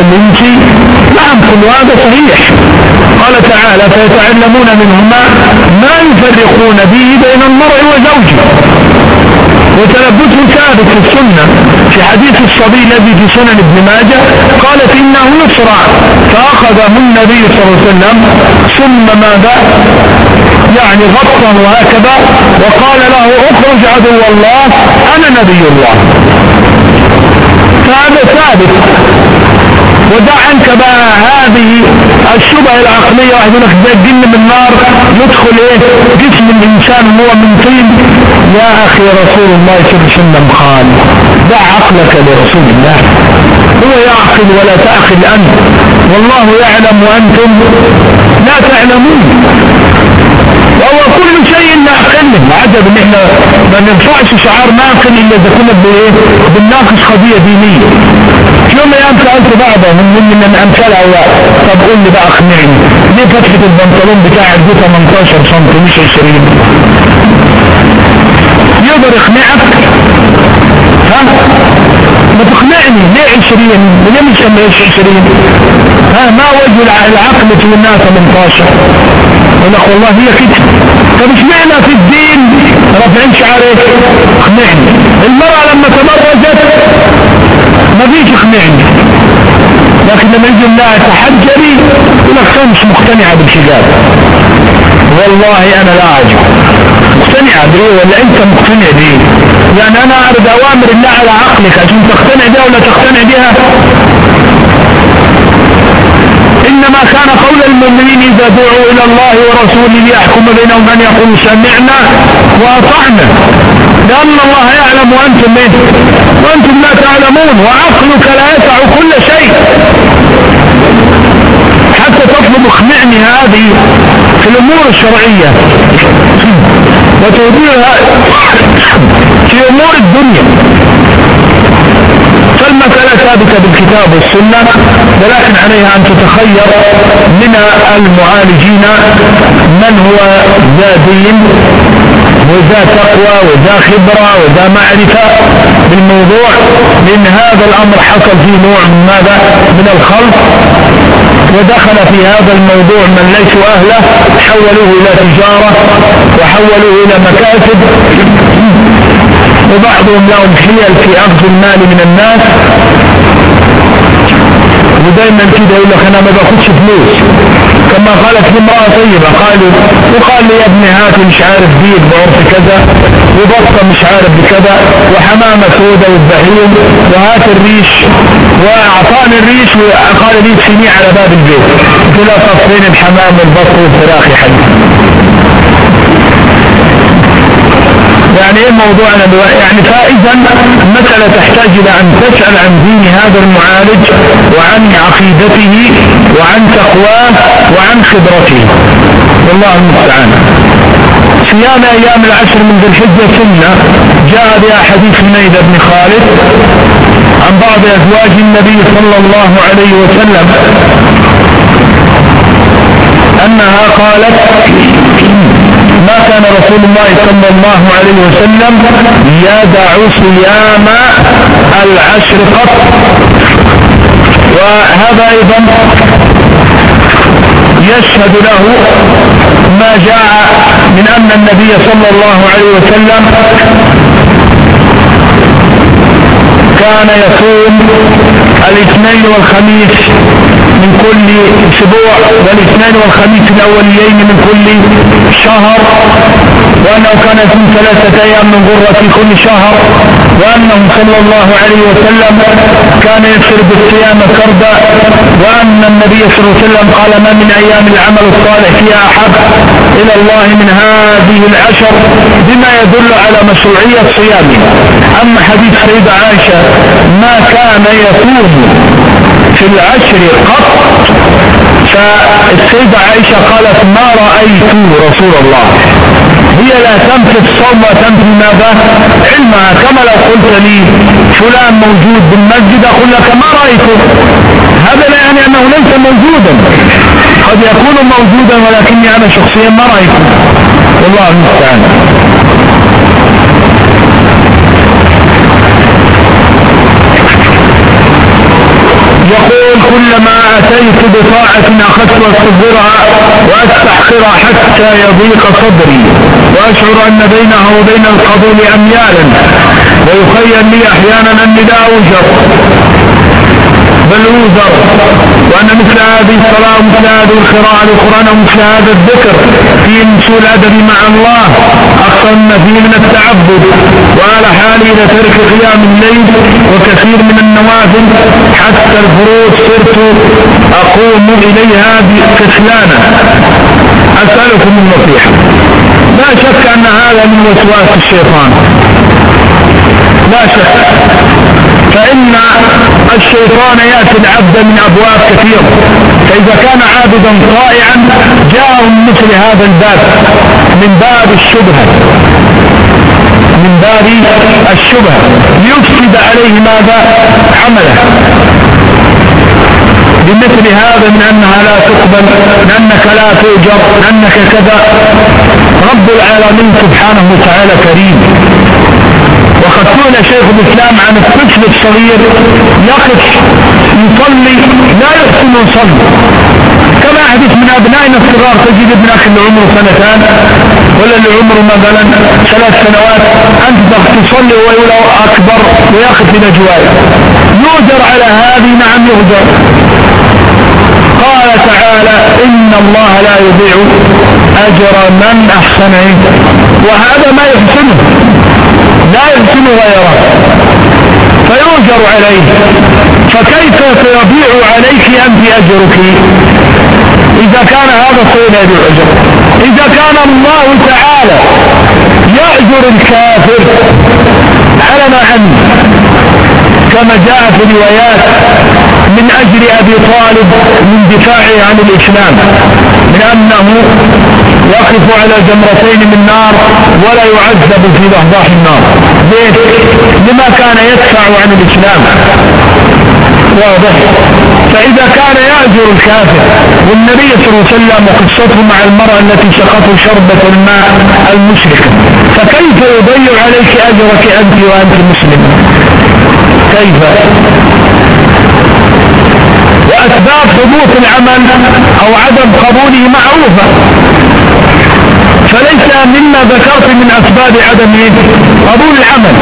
[SPEAKER 1] الانسي نعم كل هذا صحيح. قال تعالى فيتعلمون منهما ما يفرقون به بين المرء وزوجه. وتلبسه ثابت في السنة في حديث الصبي الذي في سنن ابن ماجه قالت إنه يسرع فأخذه النبي صلى الله عليه وسلم ثم ماذا؟ يعني غطه هكذا وقال له اخرج عدو الله أنا نبي الله. فهذا ثابت. ودع عنك بقى هذه الشبهة العقلية. واحد يقول لك ده الجن من نار يدخل إيه؟ جسم الإنسان هو من طين. يا أخي رسول الله شوف شنم قال. دع عقلك لرسول الله. هو يعقل ولا تأخذ أنت. والله يعلم وأنتم لا تعلمون. وهو كل شيء نعقله عجب إن إحنا ما ننفعش شعار ناقل إلا إذا كنا بنناقش قضية دينية. في يوم من الأيام سالت بعض من من من أمثال هؤلاء طب قول لي بقى اقنعني. ليه فتحة البنطلون بتاعك دي 18 سم مش 20 يقدر يقنعك؟ ها؟ ما تقنعني. ليه 20 ليه مش 20 ها؟ ما وجه العقل في الناس 18 يقول لك والله هي كده. طب اشمعنى في الدين؟ رافعين شعار إيه اقنعني. المرأة لما تبرجت ما فيش اقنعني لكن لما يجي الله تحجري يقول لك مش مقتنعة بالحجاب. والله أنا لا أعجب. مقتنعة بايه ولا أنت مقتنع بايه يعني أنا أعرض أوامر الله على عقلك. عشان تقتنع بها ولا تقتنع بها؟ إنما كان قول المؤمنين إذا دعوا إلى الله ورسوله ليحكم بينهم أن يقولوا سمعنا وأطعنا. لأن الله يعلم وأنتم إيه وأنتم لا تعلمون وعقلك لا يسع كل شيء. حتى تطلب اقنعني هذه في الأمور الشرعية. وتوضيعها في أمور الدنيا. فالمسألة ثابتة بالكتاب والسنة ولكن عليها أن تتخير من المعالجين من هو ذا دين وذا تقوى وذا خبرة وذا معرفة بالموضوع. لأن هذا الأمر حصل فيه نوع من ماذا؟ من الخلط ودخل في هذا الموضوع من ليسوا أهله حولوه إلى تجارة وحولوه إلى مكاسب. وبعضهم لهم حيل في أخذ المال من الناس. ودايما كده يقول لك أنا ما باخدش فلوس. كما قالت لامرأة طيبة قالوا وقال لي يا ابني هات مش عارف بيت بعرف كذا وبطة مش عارف بكذا وحمامة سودة والبهيم وهات الريش وأعطاني الريش وقال لي تسميه على باب البيت. قلت له صفين الحمام والبط والفراخ يا حبيبي؟ يعني إيه موضوعنا يعني فاذا المسألة تحتاج إلى أن تسأل عن دين هذا المعالج وعن عقيدته وعن تقواه وعن خبرته. والله المستعان. صيام أيام العشر من ذي الحجة سنة جاء بها حديث حميد بن خالد عن بعض أزواج النبي صلى الله عليه وسلم. أنها قالت ما كان رسول الله صلى الله عليه وسلم يدع صيام العشر قط وهذا أيضا يشهد له ما جاء من أن النبي صلى الله عليه وسلم كان يصوم الاثنين والخميس من كل أسبوع والاثنين والخميس الأوليين من كل شهر وأنه كان يصوم ثلاثة أيام من غرة في كل شهر وأنه صلى الله عليه وسلم كان يفسر بالصيام كربا وأن النبي صلى الله عليه وسلم قال ما من أيام العمل الصالح فيها أحب إلى الله من هذه العشر بما يدل على مشروعية صيامه أما حديث سيدة عائشة ما كان يصوم في العشر قط. فالسيدة عائشة قالت ما رأيت رسول الله. هي لا تنفي الصوم وتنفي ماذا؟ علمها كما لو قلت لي فلان موجود بالمسجد أقول لك ما رأيته هذا لا يعني أنه ليس موجودا. قد يكون موجودا ولكني أنا شخصيا ما رأيته والله المستعان. يقول كلما أتيت بطاعة أخذت أصبرها وأستحقرها حتى يضيق صدري وأشعر أن بينها وبين القبول أميالا ويخيل لي أحيانا أني لا أوجر بل اوزر وأن مثل هذه الصلاة ومثل هذه القراءة للقرآن ومثل هذا الذكر في سوء الأدب مع الله. ما فيه من التعبد وعلى حالي إلى ترك قيام الليل وكثير من النوافل حتى الفروض صرت أقوم إليها كسلانا أسألكم النصيحة. لا شك أن هذا من وسواس الشيطان. لا شك. فإن الشيطان يأتي العبد من أبواب كثيرة. فإذا كان عابدا طائعا جاءه من مثل هذا الباب. من باب الشبهة. من باب الشبهة. ليفسد عليه ماذا؟ عمله. بمثل هذا من أنها لا تقبل لأنك لا تؤجر لأنك كذا. رب العالمين سبحانه وتعالى كريم. وقد سئل شيخ الإسلام عن الطفل الصغير يقف يصلي لا يحسن يصلي. كما حدث من أبنائنا الصغار تجد ابنك اللي عمره سنتان ولا اللي عمره مثلا ثلاث سنوات أنت تصلي وهو أكبر ويقف إلى جوارك يؤجر على هذه نعم يؤجر. قال تعالى إن الله لا يضيع أجر من أحسن وهذا ما يحسنه لا يحسن غيره. فيؤجر عليه. فكيف سيضيع عليك أنت أجرك؟ إذا كان هذا الصيد يؤجر إذا كان الله تعالى يأجر الكافر على ما كما جاء في الروايات من أجل أبي طالب من دفاعه عن الإسلام أنه يقف على جمرتين من نار ولا يعذب في ضحضاح النار. ليه؟ لما كان يدفع عن الإسلام. واضح. فإذا كان يأجر الكافر والنبي صلى الله عليه وسلم وقصته مع المرأة التي سقطوا شربة الماء المشركة فكيف يضيع عليك أجرك أنت وأنت مسلم؟ كيف؟ وأسباب حدوث العمل أو عدم قبوله معروفة. فليس مما ذكرت من أسباب عدم قبول العمل.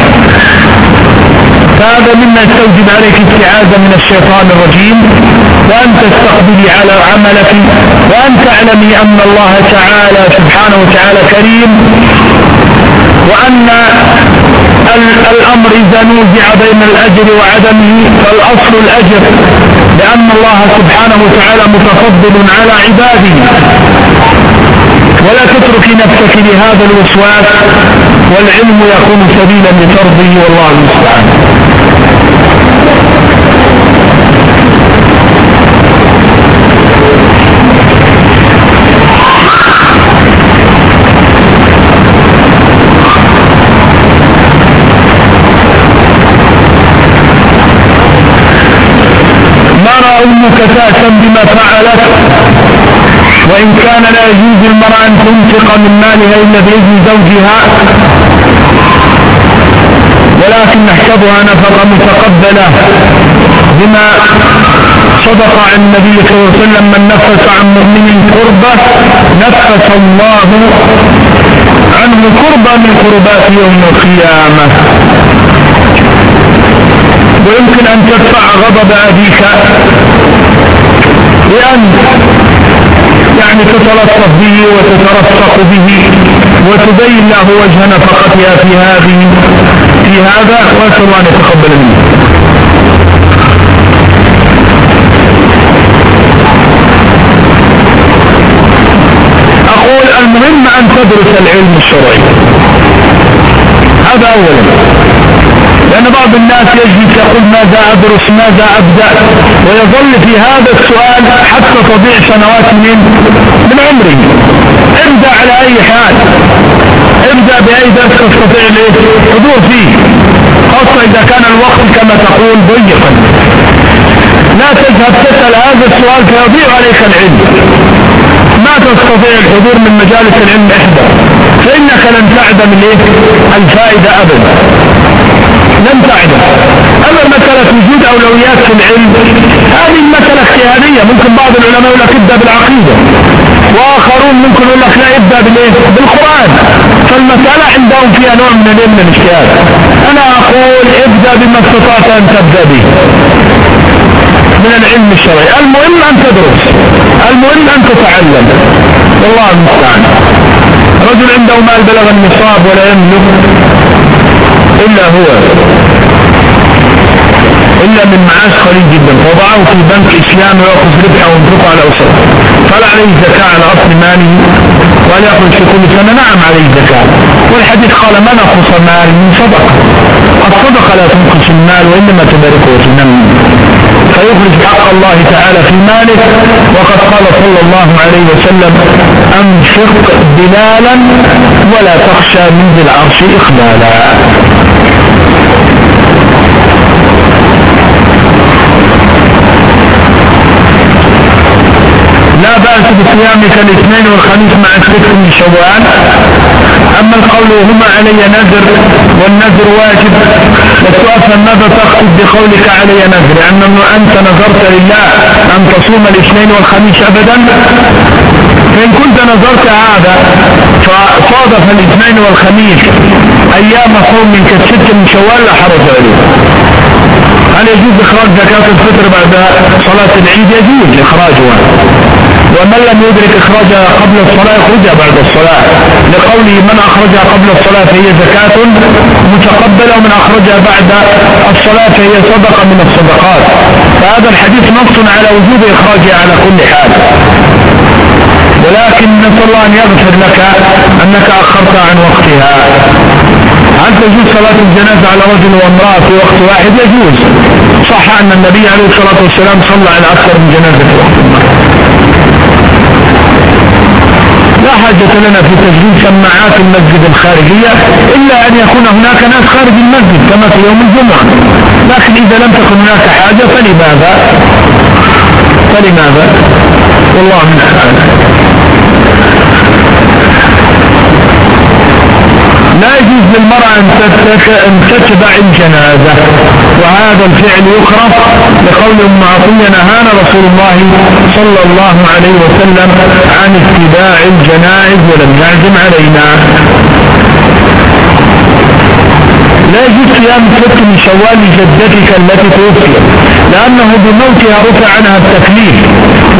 [SPEAKER 1] فهذا مما يستوجب عليك استعاذة من الشيطان الرجيم. وأن تستقبلي على عملك وأن تعلمي أن الله تعالى سبحانه وتعالى كريم وأن الأمر إذا نوزع بين الأجر وعدمه فالأصل الأجر لأن الله سبحانه وتعالى متفضل على عباده. ولا تتركي نفسك لهذا الوسواس والعلم يكون سبيلا لترضه والله المستعان. ما أمك تأسا بما وإن كان لا يجوز المرأة أن تنفق من مالها إلا بإذن زوجها. ولكن نحسبها نفقة متقبلة بما صدق عن النبي صلى الله عليه وسلم من نفس عن مؤمن قربة نفس الله عنه قربة من قربات يوم القيامة. ويمكن أن تدفع غضب أبيك لأن يعني تتلطف به وتترفق به وتبين له وجه نفقتها في هذه في هذا وأسأل الله أن يتقبل منه أقول المهم أن تدرس العلم الشرعي. هذا اولا. لأن بعض الناس يجلس يقول ماذا أدرس ماذا أبدأ؟ ويظل في هذا السؤال حتى تضيع سنوات من من عمره. ابدأ على أي حال. ابدأ بأي درس تستطيع الحضور فيه. خاصة إذا كان الوقت كما تقول ضيقا. لا تذهب تسأل هذا السؤال فيضيع عليك العلم. ما تستطيع الحضور من مجالس العلم إحدى. فإنك لن تعدم الفائدة أبدا. لم تعدم أما مسألة وجود أولويات في العلم هذه المسألة اجتهادية ممكن بعض العلماء يقول لك ابدأ بالعقيدة وآخرون ممكن يقول لك لا ابدأ بالإيه؟ بالقرآن. فالمسألة عندهم فيها نوع من من الاجتهاد أنا أقول ابدأ بما استطعت أن تبدأ به. من العلم الشرعي. المهم أن تدرس. المهم أن تتعلم. والله المستعان. رجل عنده مال بلغ النصاب ولا يملك. إلا هو. إلا من معاش قليل جدا. وضعه في بنك إسلامي ويأخذ ربحه وينفقه على أسرته فلا عليه الزكاة على أصل ماله ولا يخرج في كل سنة نعم عليه الزكاة. والحديث قال ما نقص مال من صدقة؟ الصدقة لا تنقص المال وإنما تباركه وتنمي. فيخرج حق الله تعالى في ماله وقد قال صلى الله عليه وسلم أنفق بلالا ولا تخشى من ذي العرش إخلالا لا بأس بصيامك الاثنين والخميس مع الست من شوال. أما القول هما علي نذر والنذر واجب والسؤال ماذا تقصد بقولك علي نذر؟ لأنه أنت نذرت لله أن تصوم الاثنين والخميس أبدا؟ فإن كنت نظرت هذا فصادف الاثنين والخميس أيام صوم من كالست من شوال لا حرج عليه. هل يجوز إخراج زكاة الفطر بعد صلاة العيد؟ يجوز إخراجها. ومن لم يدرك إخراجها قبل الصلاة يخرجها بعد الصلاة. لقوله من أخرجها قبل الصلاة فهي زكاة متقبلة ومن أخرجها بعد الصلاة فهي صدقة من الصدقات. فهذا الحديث نص على وجوب إخراجها على كل حال. ولكن نسأل الله أن يغفر لك أنك أخرت عن وقتها. هل تجوز صلاة الجنازة على رجل وامرأة في وقت واحد؟ يجوز. صح أن النبي عليه الصلاة والسلام صلى على أكثر من جنازة. في وقت لا حاجة لنا في تسجيل سماعات المسجد الخارجية إلا أن يكون هناك ناس خارج المسجد كما في يوم الجمعة. لكن إذا لم تكن هناك حاجة فلماذا؟ فلماذا؟ والله من أعلم لا يجوز للمرأة أن تتبع الجنازة. وهذا الفعل يكره لقول ام عطية نهانا رسول الله صلى الله عليه وسلم عن اتباع الجنائز ولم يعزم علينا. لا يجوز صيام ست من شوال لجدتك التي توفيت. لأنه بموتها رفع عنها التكليف.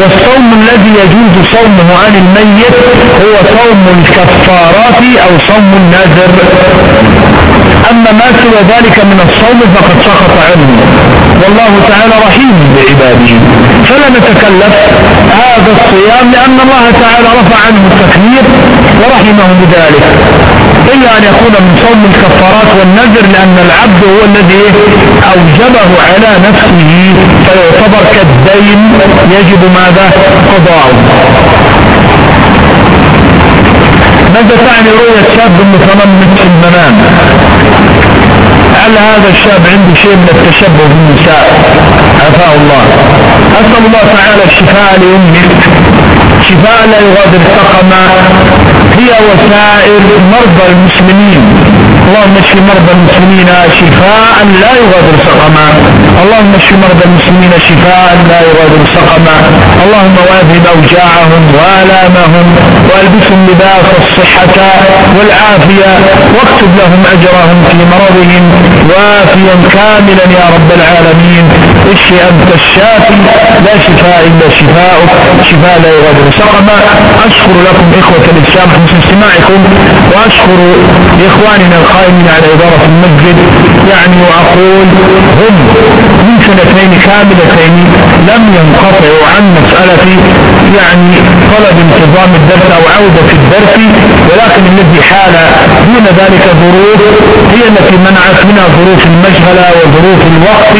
[SPEAKER 1] والصوم الذي يجوز صومه عن الميت هو صوم الكفارات أو صوم النذر. أما ما سوى ذلك من الصوم فقد سقط عنه. والله تعالى رحيم بعباده. فلا نتكلف هذا الصيام لأن الله تعالى رفع عنه التكليف ورحمه بذلك. إلا أن يكون من صوم الكفارات والنذر لأن العبد هو الذي أوجبه على نفسه فيعتبر كالدين يجب ماذا؟ قضاءه. ماذا تعني رؤية شاب متنمط في المنام؟ هل هذا الشاب عنده شيء من التشبه بالنساء؟ عفاه الله. أسأل الله تعالى الشفاء لأمك شفاء لا يغادر سقما هي وسائر مرضى المسلمين؟ اللهم اشف مرضى المسلمين شفاء لا يغادر سقما. اللهم اشف مرضى المسلمين شفاء لا يغادر سقما. اللهم واذهب أوجاعهم وآلامهم والبسهم لباس الصحة والعافية واكتب لهم أجرهم في مرضهم. وافيا كاملا يا رب العالمين. اشف أنت الشافي لا شفاء إلا شفاؤك. شفاء لا يغادر سقما. أشكر لكم إخوة الإسلام حسن استماعكم وأشكر لاخواننا القائمين على إدارة المسجد. يعني وأقول هم من سنتين كاملتين لم ينقطعوا عن مسألة يعني طلب انتظام الدرس أو عودة الدرس ولكن الذي حال دون ذلك ظروف هي التي منعت منها ظروف المشغلة وظروف الوقت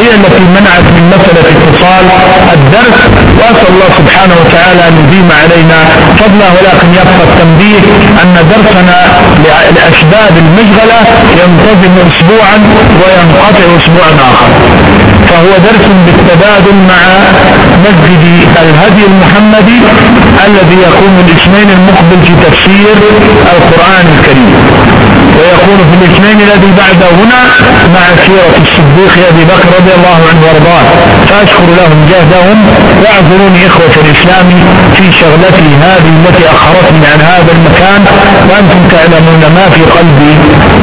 [SPEAKER 1] هي التي منعت من مسألة اتصال الدرس. وأسأل الله سبحانه وتعالى أن يديم علينا فضله ولكن يبقى التنبيه أن درسنا لاسباب المشغلة ينتظم اسبوعا وينقطع اسبوعا آخر. فهو درس بالتبادل مع مسجد الهدي المحمدي الذي يكون الاثنين المقبل في تفسير القرآن الكريم. ويكون في الاثنين الذي بعد هنا مع سيرة الصديق أبي بكر رضي الله عنه وأرضاه. فأشكر لهم جهدهم وأعذروني إخوة الإسلام في شغلتي هذه التي أخرتني عن هذا المكان. وأنتم تعلمون ما في قلبي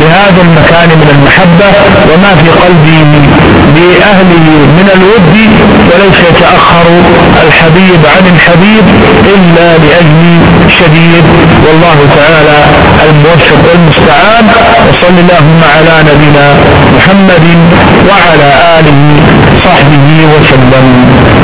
[SPEAKER 1] لهذا المكان من المحبة وما في قلبي لأهله من الود وليس يتأخر الحبيب عن الحبيب إلا لأجل شديد والله تعالى الموفق والسلام وصل اللهم على نبينا محمد وعلى آله صحبه وسلم.